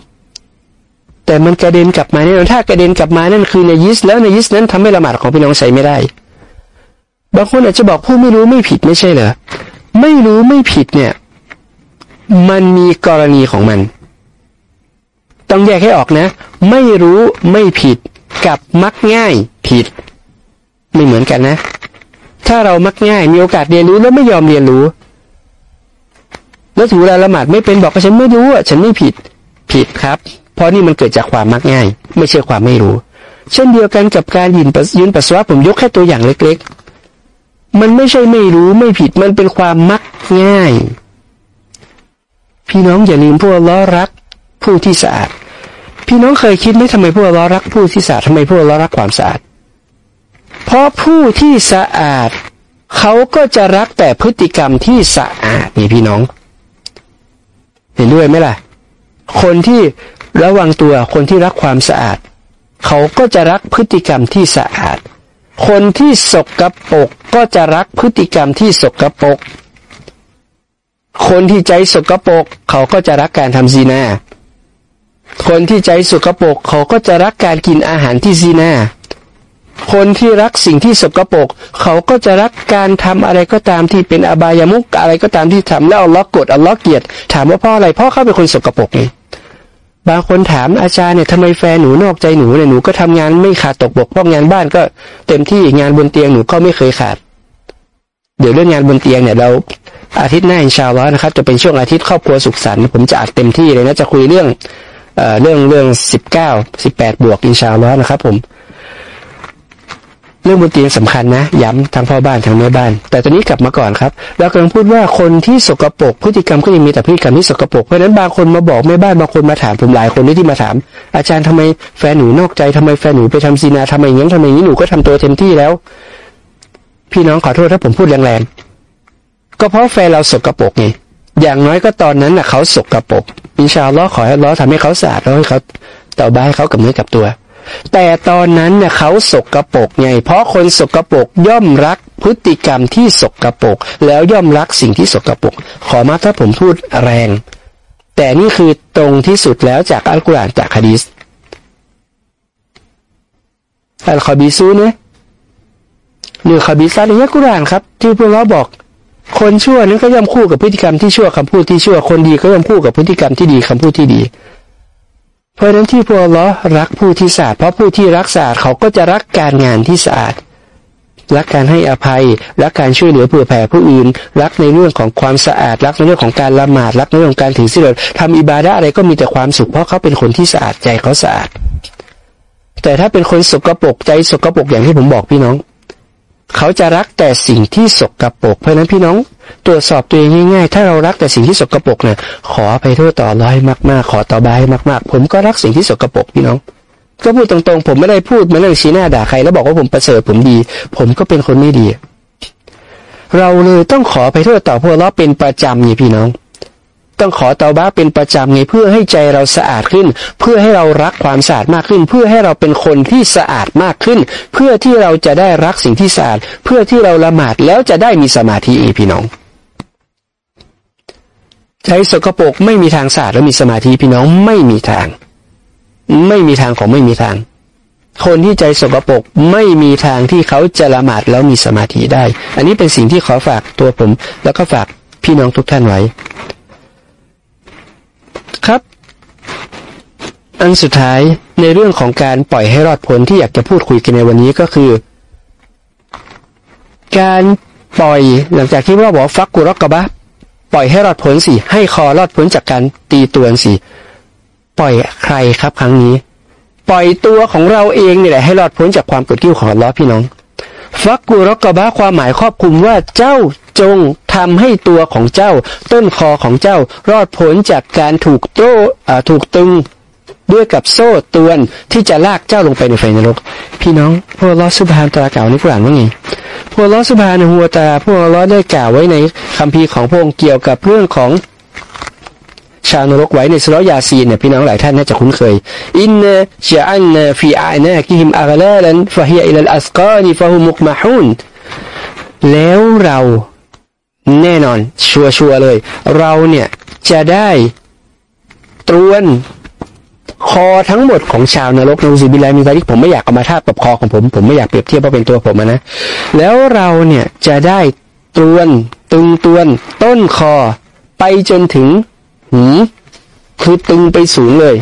แต่มันกระเด็นกลับมาแน่นอนถ้ากระเด็นกลับมานั่นคือในยิสแล้วในยิสนั้นทำให้ละหมาดของพี่น้องใช้ไม่ได้ บางคนอาจจะบอกผู้ไม่รู้ไม่ผิดไม่ใช่เหรอไม่รู้ไม่ผิดเนี่ย มันมีกรณีของมัน ต้องแยกให้ออกนะ ไม่รู้ไม่ผิดกับมักง่ายผิด ไม่เหมือนกันนะ ถ้าเรามักง่ายมีโอกาสเรียนรู้แล้วไม่ยอมเรียนรู้แล้วถือเวลาละหมาดไม่เป็นบอกว่าฉันไม่รู้อะฉันไม่ผิดผิดครับ เพราะนี่มันเกิดจากความมักง่าย ไม่ใช่ความไม่รู้ เช่นเดียวกันกับการยืนยืนปัสสาวะผมยกแค่ตัวอย่างเล็ก ๆ มันไม่ใช่ไม่รู้ไม่ผิดมันเป็นความมักง่าย พี่น้องอย่าลืมพวกล้อรักผู้ที่สะอาด พี่น้องเคยคิดไหมทำไมพวกล้อรักผู้ที่สะอาดทำไมพวกล้อรักความสะอาด เพราะผู้ที่สะอาด เขาก็จะรักแต่พฤติกรรมที่สะอาดนี่พี่น้อง เห็นด้วยไหมล่ะ คนที่ระวังตัวคนที่รักความสะอาด เขาก็จะรักพฤติกรรมที่สะอาด คนที่สกรปรกก็จะรักพฤติกรรมที่สกรปรกคนที่ใจสกรปรกเขาก็จะรักการทำซีนาคนที่ใจสกรปรกเขาก็จะรักการกินอาหารที่ซีนา คนที่รักสิ่งที่สกรปรกเขาก็จะรักการทำอะไรก็ตามที่เป็นอบายามุกอะไรก็ตามที่ทำแล้วอัลลอฮ์กดอัลลอฮ์เกียดถามว่าเพราะอะไรเพราะเขาเป็นคนสกรปรกไงบางคนถามอาจารย์เนี่ยทำไมแฟนหนูนอกใจหนูเนี่ยหนูก็ทำงานไม่ขาดตกบกพร่องานบ้านก็เต็มที่งานบนเตียงหนูก็ไม่เคยขาด เดี๋ยวเรื่องงานบนเตียงเนี่ยเราอาทิตย์หน้าอินชาอัลลอฮ์นะครับจะเป็นช่วงอาทิตย์ครอบครัวสุขสันต์ผมจะอัดเต็มที่เลยนะจะคุยเรื่องเอ่อเรื่องเรื่องสิบเก้าสิบแปดบวกอินชาอัลลอฮ์นะครับผม เรื่องบนเตียงสำคัญนะ ย้ำทั้งพ่อบ้านทั้งแม่บ้าน แต่ตอนนี้กลับมาก่อนครับเรากำลังพูดว่าคนที่สกปรกพฤติกรรมก็ยังมีแต่พฤติกรรมที่สกปรกเพราะนั้นบางคนมาบอกแม่บ้านบางคนมาถามผมหลายคนที่มาถาม อาจารย์ทำไมแฟนหนูนอกใจทำไมแฟนหนูไปทำซีนาทำไมอย่างนี้ทำไมอย่างนี้หนูก็ทำตัวเต็มที่แล้ว พี่น้องขอโทษถ้าผมพูดแรงๆก็เพราะแฟนเราสกปรกไงอย่างน้อยก็ตอนนั้นน่ะเขาสกปรกอินชาอัลลอฮ์ขอให้อัลลอฮ์ทำให้เขาสะอาดแล้วให้เขาต่อบ้ให้เขากับเนื้อกับตัว แต่ตอนนั้นเนี่ยเขาสกรปรกไง เพราะคนสกรปรกย่อมรักพฤติกรรมที่สกรปรกแล้วย่อมรักสิ่งที่สกรปรกขอมาถ้าผมพูดแรง แต่นี่คือตรงที่สุดแล้วจากอัลกุรอานจากฮะดีษอัลคอบีซูเนี่ยหรือคอบีซาในกุรอานครับ ที่พวกเราบอก คนชั่วนั้นก็ย่อมคู่กับพฤติกรรมที่ชั่วคำพูดที่ชั่วคนดีก็ย่อมคู่กับพฤติกรรมที่ดีคำพูดที่ดี เพราะนั้นที่พวกเรารักผู้ที่สะอาดเพราะผู้ที่รักสะอาดเขาก็จะรักการงานที่สะอาดรักการให้อภัย รักการช่วยเหลือเผื่อแผ่ผู้อื่น รักในเรื่องของความสะอาด รักในเรื่องของการละหมาด รักในเรื่องของการถือศีลทำอิบาดะอะไรก็มีแต่ความสุข เพราะเขาเป็นคนที่สะอาดใจเขาสะอาด แต่ถ้าเป็นคนสกรปรกใจสกรปรกอย่างที่ผมบอกพี่น้อง เขาจะรักแต่สิ่งที่สกรปรกเพราะนั้นพี่น้องตรวจสอบตัวเองง่ายๆ ถ้าเรารักแต่สิ่งที่สกรปรกเนี่ยขอไปโทษต่อร้อยมากๆ ขอต่อบายมากๆ ผมก็รักสิ่งที่สกรปรกพี่น้อง ก็พูดตรงๆ ผมไม่ได้พูดมาเรื่องชี้หน้าด่าใคร แล้วบอกว่าผมประเสริฐผมดี ผมก็เป็นคนไม่ดี เราเลยต้องขอไปโทษต่อพวกเราเป็นประจำนี่พี่น้อง ต้องขอเตาบ้าเป็นประจำไงเพื่อให้ใจเราสะอาดขึ้น เพื่อให้เรารักความสะอาดมากขึ้น เพื่อให้เราเป็นคนที่สะอาดมากขึ้น เพื่อที่เราจะได้รักสิ่งที่สะอาด เพื่อที่เราละหมาดแล้วจะได้มีสมาธิเอพี่น้องใจสกปรกไม่มีทางสะอาดและมีสมาธิพี่น้องไม่มีทาง ไม่มีทางของไม่มีทาง คนที่ใจสกปรกไม่มีทางที่เขาจะละหมาดแล้วมีสมาธิได้ อันนี้เป็นสิ่งที่ขอฝากตัวผม แล้วก็ฝากพี่น้องทุกท่านไว้ ครับ อันสุดท้ายในเรื่องของการปล่อยให้รอดพ้นที่อยากจะพูดคุยกันในวันนี้ก็คือ การปล่อยหลังจากที่เราบอกฟักกุรกกะบะปล่อยให้รอดพ้นสิ ให้คอรอดพ้นจากการตีตวนสิ ปล่อยใครครับครั้งนี้ ปล่อยตัวของเราเองนี่แหละให้รอดพ้นจากความกดกิ้วของล้อพี่น้อง ฟักกูรกบะความหมายครอบคลุมว่าเจ้า จงทำให้ตัวของเจ้า ต้นคอของเจ้า รอดพ้นจากการถูกโต้ถูกตึงด้วยกับโซ่ตวนที่จะลากเจ้าลงไปในไฟนรก พี่น้องอัลลอฮ์ سبحانه وتعالىกล่าวในกุรานว่าไงอัลลอฮ์ سبحانه وتعالى อัลลอฮ์ได้กล่าวไว้ในคัมภีร์ของพระองค์เกี่ยวกับเรื่องของชาวนรกไว้ในซูเราะฮ์ยาซีนเนี่ยพี่น้องหลายท่านน่าจะคุ้นเคยإنا جعلنا في أعناقهم أغلالا فهي إلى الأذقان فهم مقمحونแล้วเรา แน่นอน ชัวชัวเลย เราเนี่ยจะได้ตรวนคอทั้งหมดของชาวนรกنعوذ بالله من ذلكผมไม่อยากเอามาทาบกับคอของผม ผมไม่อยากเปรียบเทียบว่าเป็นตัวผมนะ แล้วเราเนี่ยจะได้ตรวนตึงตวนต้นคอไปจนถึงหูคือตึงไปสูงเลย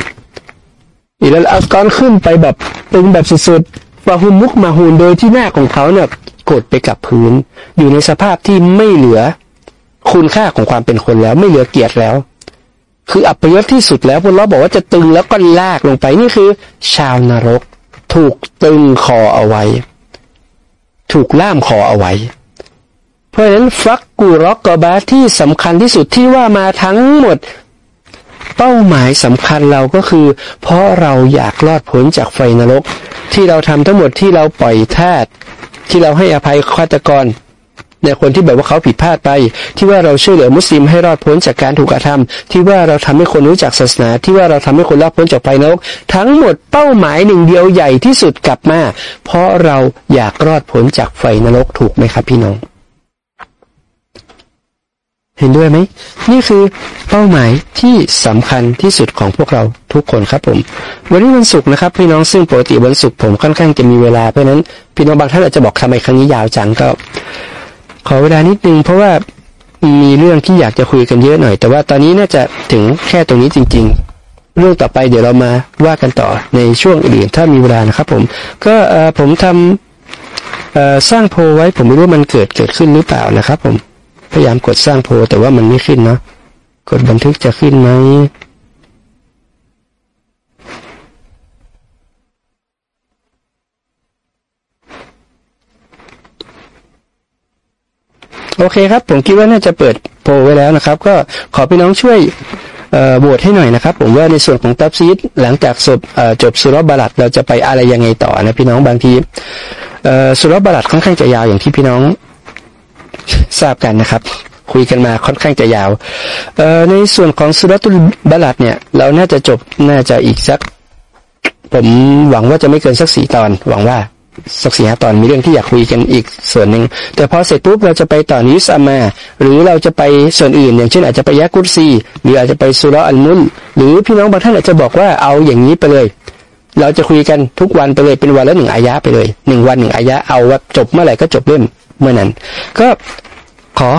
إلى الأذقانขึ้นไปแบบตึงแบบสุดๆปะหุมุกมาหูนโดยที่หน้าของเขาเนี่ย กดไปกับพื้น อยู่ในสภาพที่ไม่เหลือคุณค่าของความเป็นคนแล้ว ไม่เหลือเกียรติแล้ว คืออัปยศที่สุดแล้วพวกเราบอกว่าจะตึงแล้วก็ลากลงไปนี่คือ ชาวนรก ถูกตึงคอเอาไว้ ถูกล่ามคอเอาไว้ เพราะฉะนั้นฟักกูรอกกบาที่สำคัญที่สุดที่ว่ามาทั้งหมดเป้าหมายสำคัญเราก็คือ เพราะเราอยากรอดพ้นจากไฟนรก ที่เราทำทั้งหมดที่เราปล่อยทาต ที่เราให้อภัยฆาตกรในคนที่แบบว่าเขาผิดพลาดไป ที่ว่าเราช่วยเหลือมุสลิมให้รอดพ้นจากการถูกกระทำที่ว่าเราทำให้คนรู้จักศาสนา ที่ว่าเราทำให้คนรอดพ้นจากไฟนรกทั้งหมดเป้าหมายหนึ่งเดียวใหญ่ที่สุดกลับมา เพราะเราอยากรอดพ้นจากไฟนรกถูกไหมครับพี่น้อง เห็นด้วยไหม นี่คือเป้าหมายที่สำคัญที่สุดของพวกเราทุกคนครับผม วันนี้วันศุกร์นะครับพี่น้องซึ่งปกติวันศุกร์ผมค่อนข้างจะมีเวลาเพราะนั้นพี่น้องบางท่านอาจจะบอกทำไมครั้งนี้ยาวจังก็ ขอเวลานิดนึงเพราะว่ามีเรื่องที่อยากจะคุยกันเยอะหน่อย แต่ว่าตอนนี้น่าจะถึงแค่ตรงนี้จริง ๆ เรื่องต่อไปเดี๋ยวเรามาว่ากันต่อในช่วงอื่นถ้ามีเวลานะครับ ผม ก็ผมทำสร้างโพไว้ผมไม่รู้มันเกิดเกิดขึ้นหรือเปล่านะครับ ผม พยายามกดสร้างโพแต่ว่ามันไม่ขึ้นนะ กดบันทึกจะขึ้นไหมโอเคครับ ผมคิดว่าน่าจะเปิดโพไว้แล้วนะครับ ก็ขอพี่น้องช่วยโหวตให้หน่อยนะครับ ผมว่าในส่วนของตับซีดหลังจากจบจบสุรบาลัดเราจะไปอะไรยังไงต่อนะพี่น้องบางทีสุรบาลัดค่อนข้างจะยาวอย่างที่พี่น้อง ทราบกันนะครับ คุยกันมาค่อนข้างจะยาวในส่วนของสุรตุลบาลัดเนี่ย เราน่าจะจบน่าจะอีกสัก ผมหวังว่าจะไม่เกินสักสี่ตอน หวังว่าสักสี่ห้าตอนมีเรื่องที่อยากคุยกันอีกส่วนหนึ่งแต่พอเสร็จปุ๊บเราจะไปต่อนิสอามา หรือเราจะไปส่วนอื่น อย่างเช่นอาจจะไปยะกุซี หรืออาจจะไปสุรอัลมุนหรือพี่น้องบางท่านอาจจะบอกว่าเอาอย่างนี้ไปเลย เราจะคุยกันทุกวันไปเลยเป็นวันละหนึ่งอายะไปเลยหนึ่งวันหนึ่งอายะเอาว่าจบเมื่อไหร่ก็จบเล่ม เมื่อนั้น ก็ขอ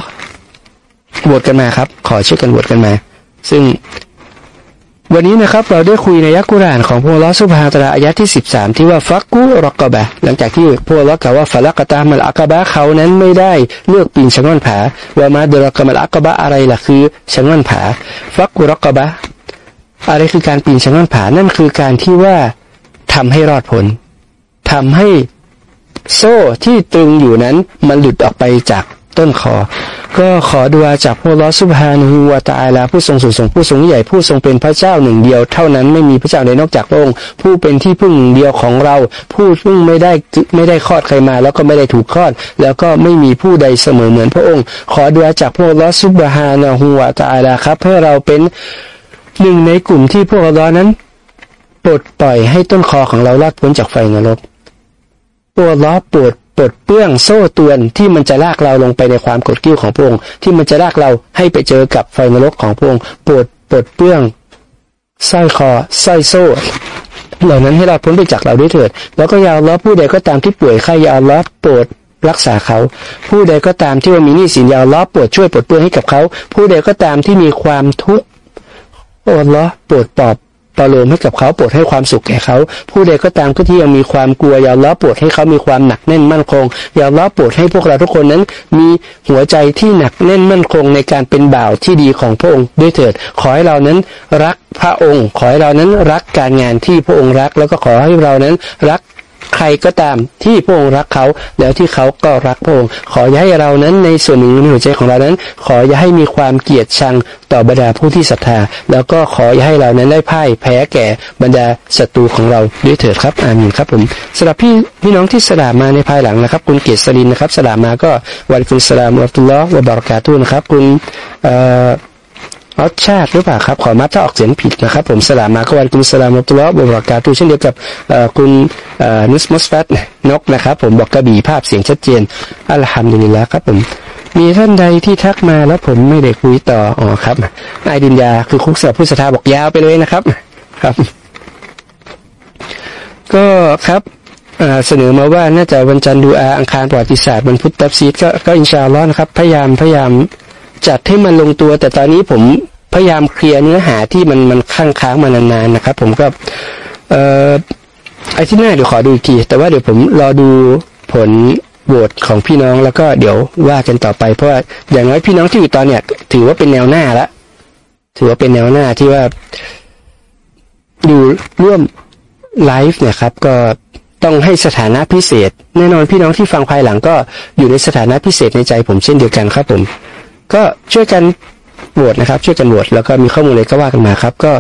โหวตกันมาครับ ขอช่วยกันโหวตกันมา ซึ่งวันนี้นะครับเราได้คุยในยักกุรานของพวกลอสุภาตราอายะที่สิบสามที่ว่าฟักกุรกบะ หลังจากที่พวกลอกล่าวว่าฟลักตามัลอักบะเขานั้นไม่ได้เลือกปีนชะง่อนผาว่ามาเดรกมัลอักบะอะไรล่ะคือชะง่อนผาฟักกุรกบะอะไรคือการปีนชะง่อนผานั่นคือการที่ว่าทำให้รอดพ้นทำให้ โซ่ที่ตึงอยู่นั้นมันหลุดออกไปจากต้นคอ ก็ขอดูอาจากพระลอสุบฮานูวาตาลาผู้ทรงสูงส่งผู้ทรงใหญ่ผู้ทรงเป็นพระเจ้าหนึ่งเดียว เท่านั้นไม่มีพระเจ้าใดนอกจากพระองค์ ผู้เป็นที่พึ่งเดียวของเรา ผู้พึ่งไม่ได้ไม่ได้คลอดใครมา แล้วก็ไม่ได้ถูกคลอด แล้วก็ไม่มีผู้ใดเสมอเหมือนพระองค์ ขอดูอาจากพระลอสุบฮานูวาตาลาครับให้เราเป็นหนึ่งในกลุ่มที่พวกเรานั้นปลดปล่อยให้ต้นคอของเราลอดพ้นจากไฟนรก ปวล้อปวดปลดเปื้องโซ่ตวนที่มันจะลากเราลงไปในความกดกิ้วของพระองค์ที่มันจะลากเราให้ไปเจอกับไฟนรกของพระองค์ปวดปลดเปื้องสร้อยคอสร้อยโซ่เหล่านั้นให้เราพ้นไปจากเราด้วยเถิด แล้วก็ยาวล้อผู้ใดก็ตามที่ป่วยไข้ยาวล้อปวดรักษาเขา ผู้ใดก็ตามที่ว่ามีหนี้สินยาวล้อปวดช่วยปลดเปื้องให้กับเขา ผู้ใดก็ตามที่มีความทุกข์โอดล้อปวดปอบ ประโลมให้กับเขาโปรดให้ความสุขแก่เขา ผู้ใดก็ตามที่ยังมีความกลัวยาล้อโปรดให้เขามีความหนักแน่นมั่นคงยาล้อโปรดให้พวกเราทุกคนนั้น มีหัวใจที่หนักแน่นมั่นคงในการเป็นบ่าวที่ดีของพระองค์ด้วยเถิด ขอให้เรานั้นรักพระองค์ ขอให้เรานั้นรักการงานที่พระองค์รัก แล้วก็ขอให้เรานั้นรัก ใครก็ตามที่พระองค์รักเขาแล้วที่เขาก็รักพระองค์ขออย่าให้เรานั้นในส่วนหนึ่งในหัวใจของเรานั้น ขออย่าให้มีความเกลียดชังต่อบรรดาผู้ที่ศรัทธา แล้วก็ขออย่าให้เรานั้นได้พ่ายแพ้แก่บรรดาศัตรูของเราด้วยเถิดครับอามีนครับผมสำหรับพี่พี่น้องที่สลามมาในภายหลังนะครับ คุณเกษรินนะครับสลามมาก็วันคุณสลามอัลตุลลอฮ์วะบารักาตุนะครับคุณเอ่อ รสชาติหรือเปล่าครับ ขอมาถ้าออกเสียงผิดนะครับ ผมสลามมากวันคุณสลามอัลตุลลอฮ์บรักาตุเช่นเดียวกับคุณนุสมอสฟัตนกนะครับ ผมบอกกระบี่ภาพเสียงชัดเจนอัลฮัมดุลิลละครับผมมีท่านใดที่ทักมาแล้วผมไม่ได้คุยต่ออ๋อครับนายดินยาคือคุกสอบผู้ศรัทธาบอกยาวไปเลยนะครับครับ ก็ครับเสนอมาว่าน่าจะวันจันทร์ดูอาอังคารประวัติศาสตร์วันพุธตับซีดก็ก็อินชาอัลลอฮ์นะครับ พยายามพยายามจัดให้มันลงตัว แต่ตอนนี้ผม พยายามเคลียร์เนื้อหาที่มันมันค้างค้างมานานๆนะครับ ผมก็เอ่อไอ้ที่หน้าเดี๋ยวขอดูอีกทีแต่ว่าเดี๋ยวผมรอดูผลโหวตของพี่น้องแล้วก็เดี๋ยวว่ากันต่อไปเพราะว่าอย่างน้อยพี่น้องที่อยู่ตอนเนี้ยถือว่าเป็นแนวหน้าละถือว่าเป็นแนวหน้าที่ว่าอยู่ร่วมไลฟ์เนี่ยครับ ก็ต้องให้สถานะพิเศษ แน่นอนพี่น้องที่ฟังภายหลังก็อยู่ในสถานะพิเศษในใจผมเช่นเดียวกันครับผม ก็ช่วยกัน โหวตนะครับช่วยกันโหวตแล้วก็มีข้อมูลอะไรก็ว่ากันมาครับ ก็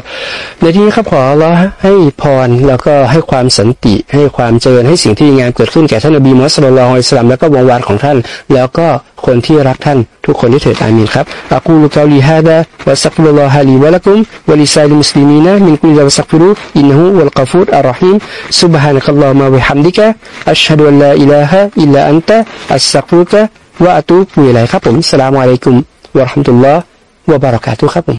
ในที่นี้ครับขออัลลอฮ์ให้พรแล้วก็ให้ความสันติ ให้ความเจริญให้สิ่งที่งานเกิดขึ้นแก่ท่านนบีมุฮัมมัดصلى الله عليه وسلمแล้วก็วงวานของท่าน แล้วก็คนที่รักท่านทุกคนที่เถิดอามีนครับأقول قولي هذا وأستغفر الله لي ولكم ولسائر المسلمين من كل ذنب فاستغفروه إنه هو الغفور الرحيم سبحانك اللهم وبحمدك أشهد أن لا إله إلا أنت أستغفرك وأتوب إليكครับوالسلام عليكمวะราะห์มะตุลลอฮ์ วบารากาตุครับผม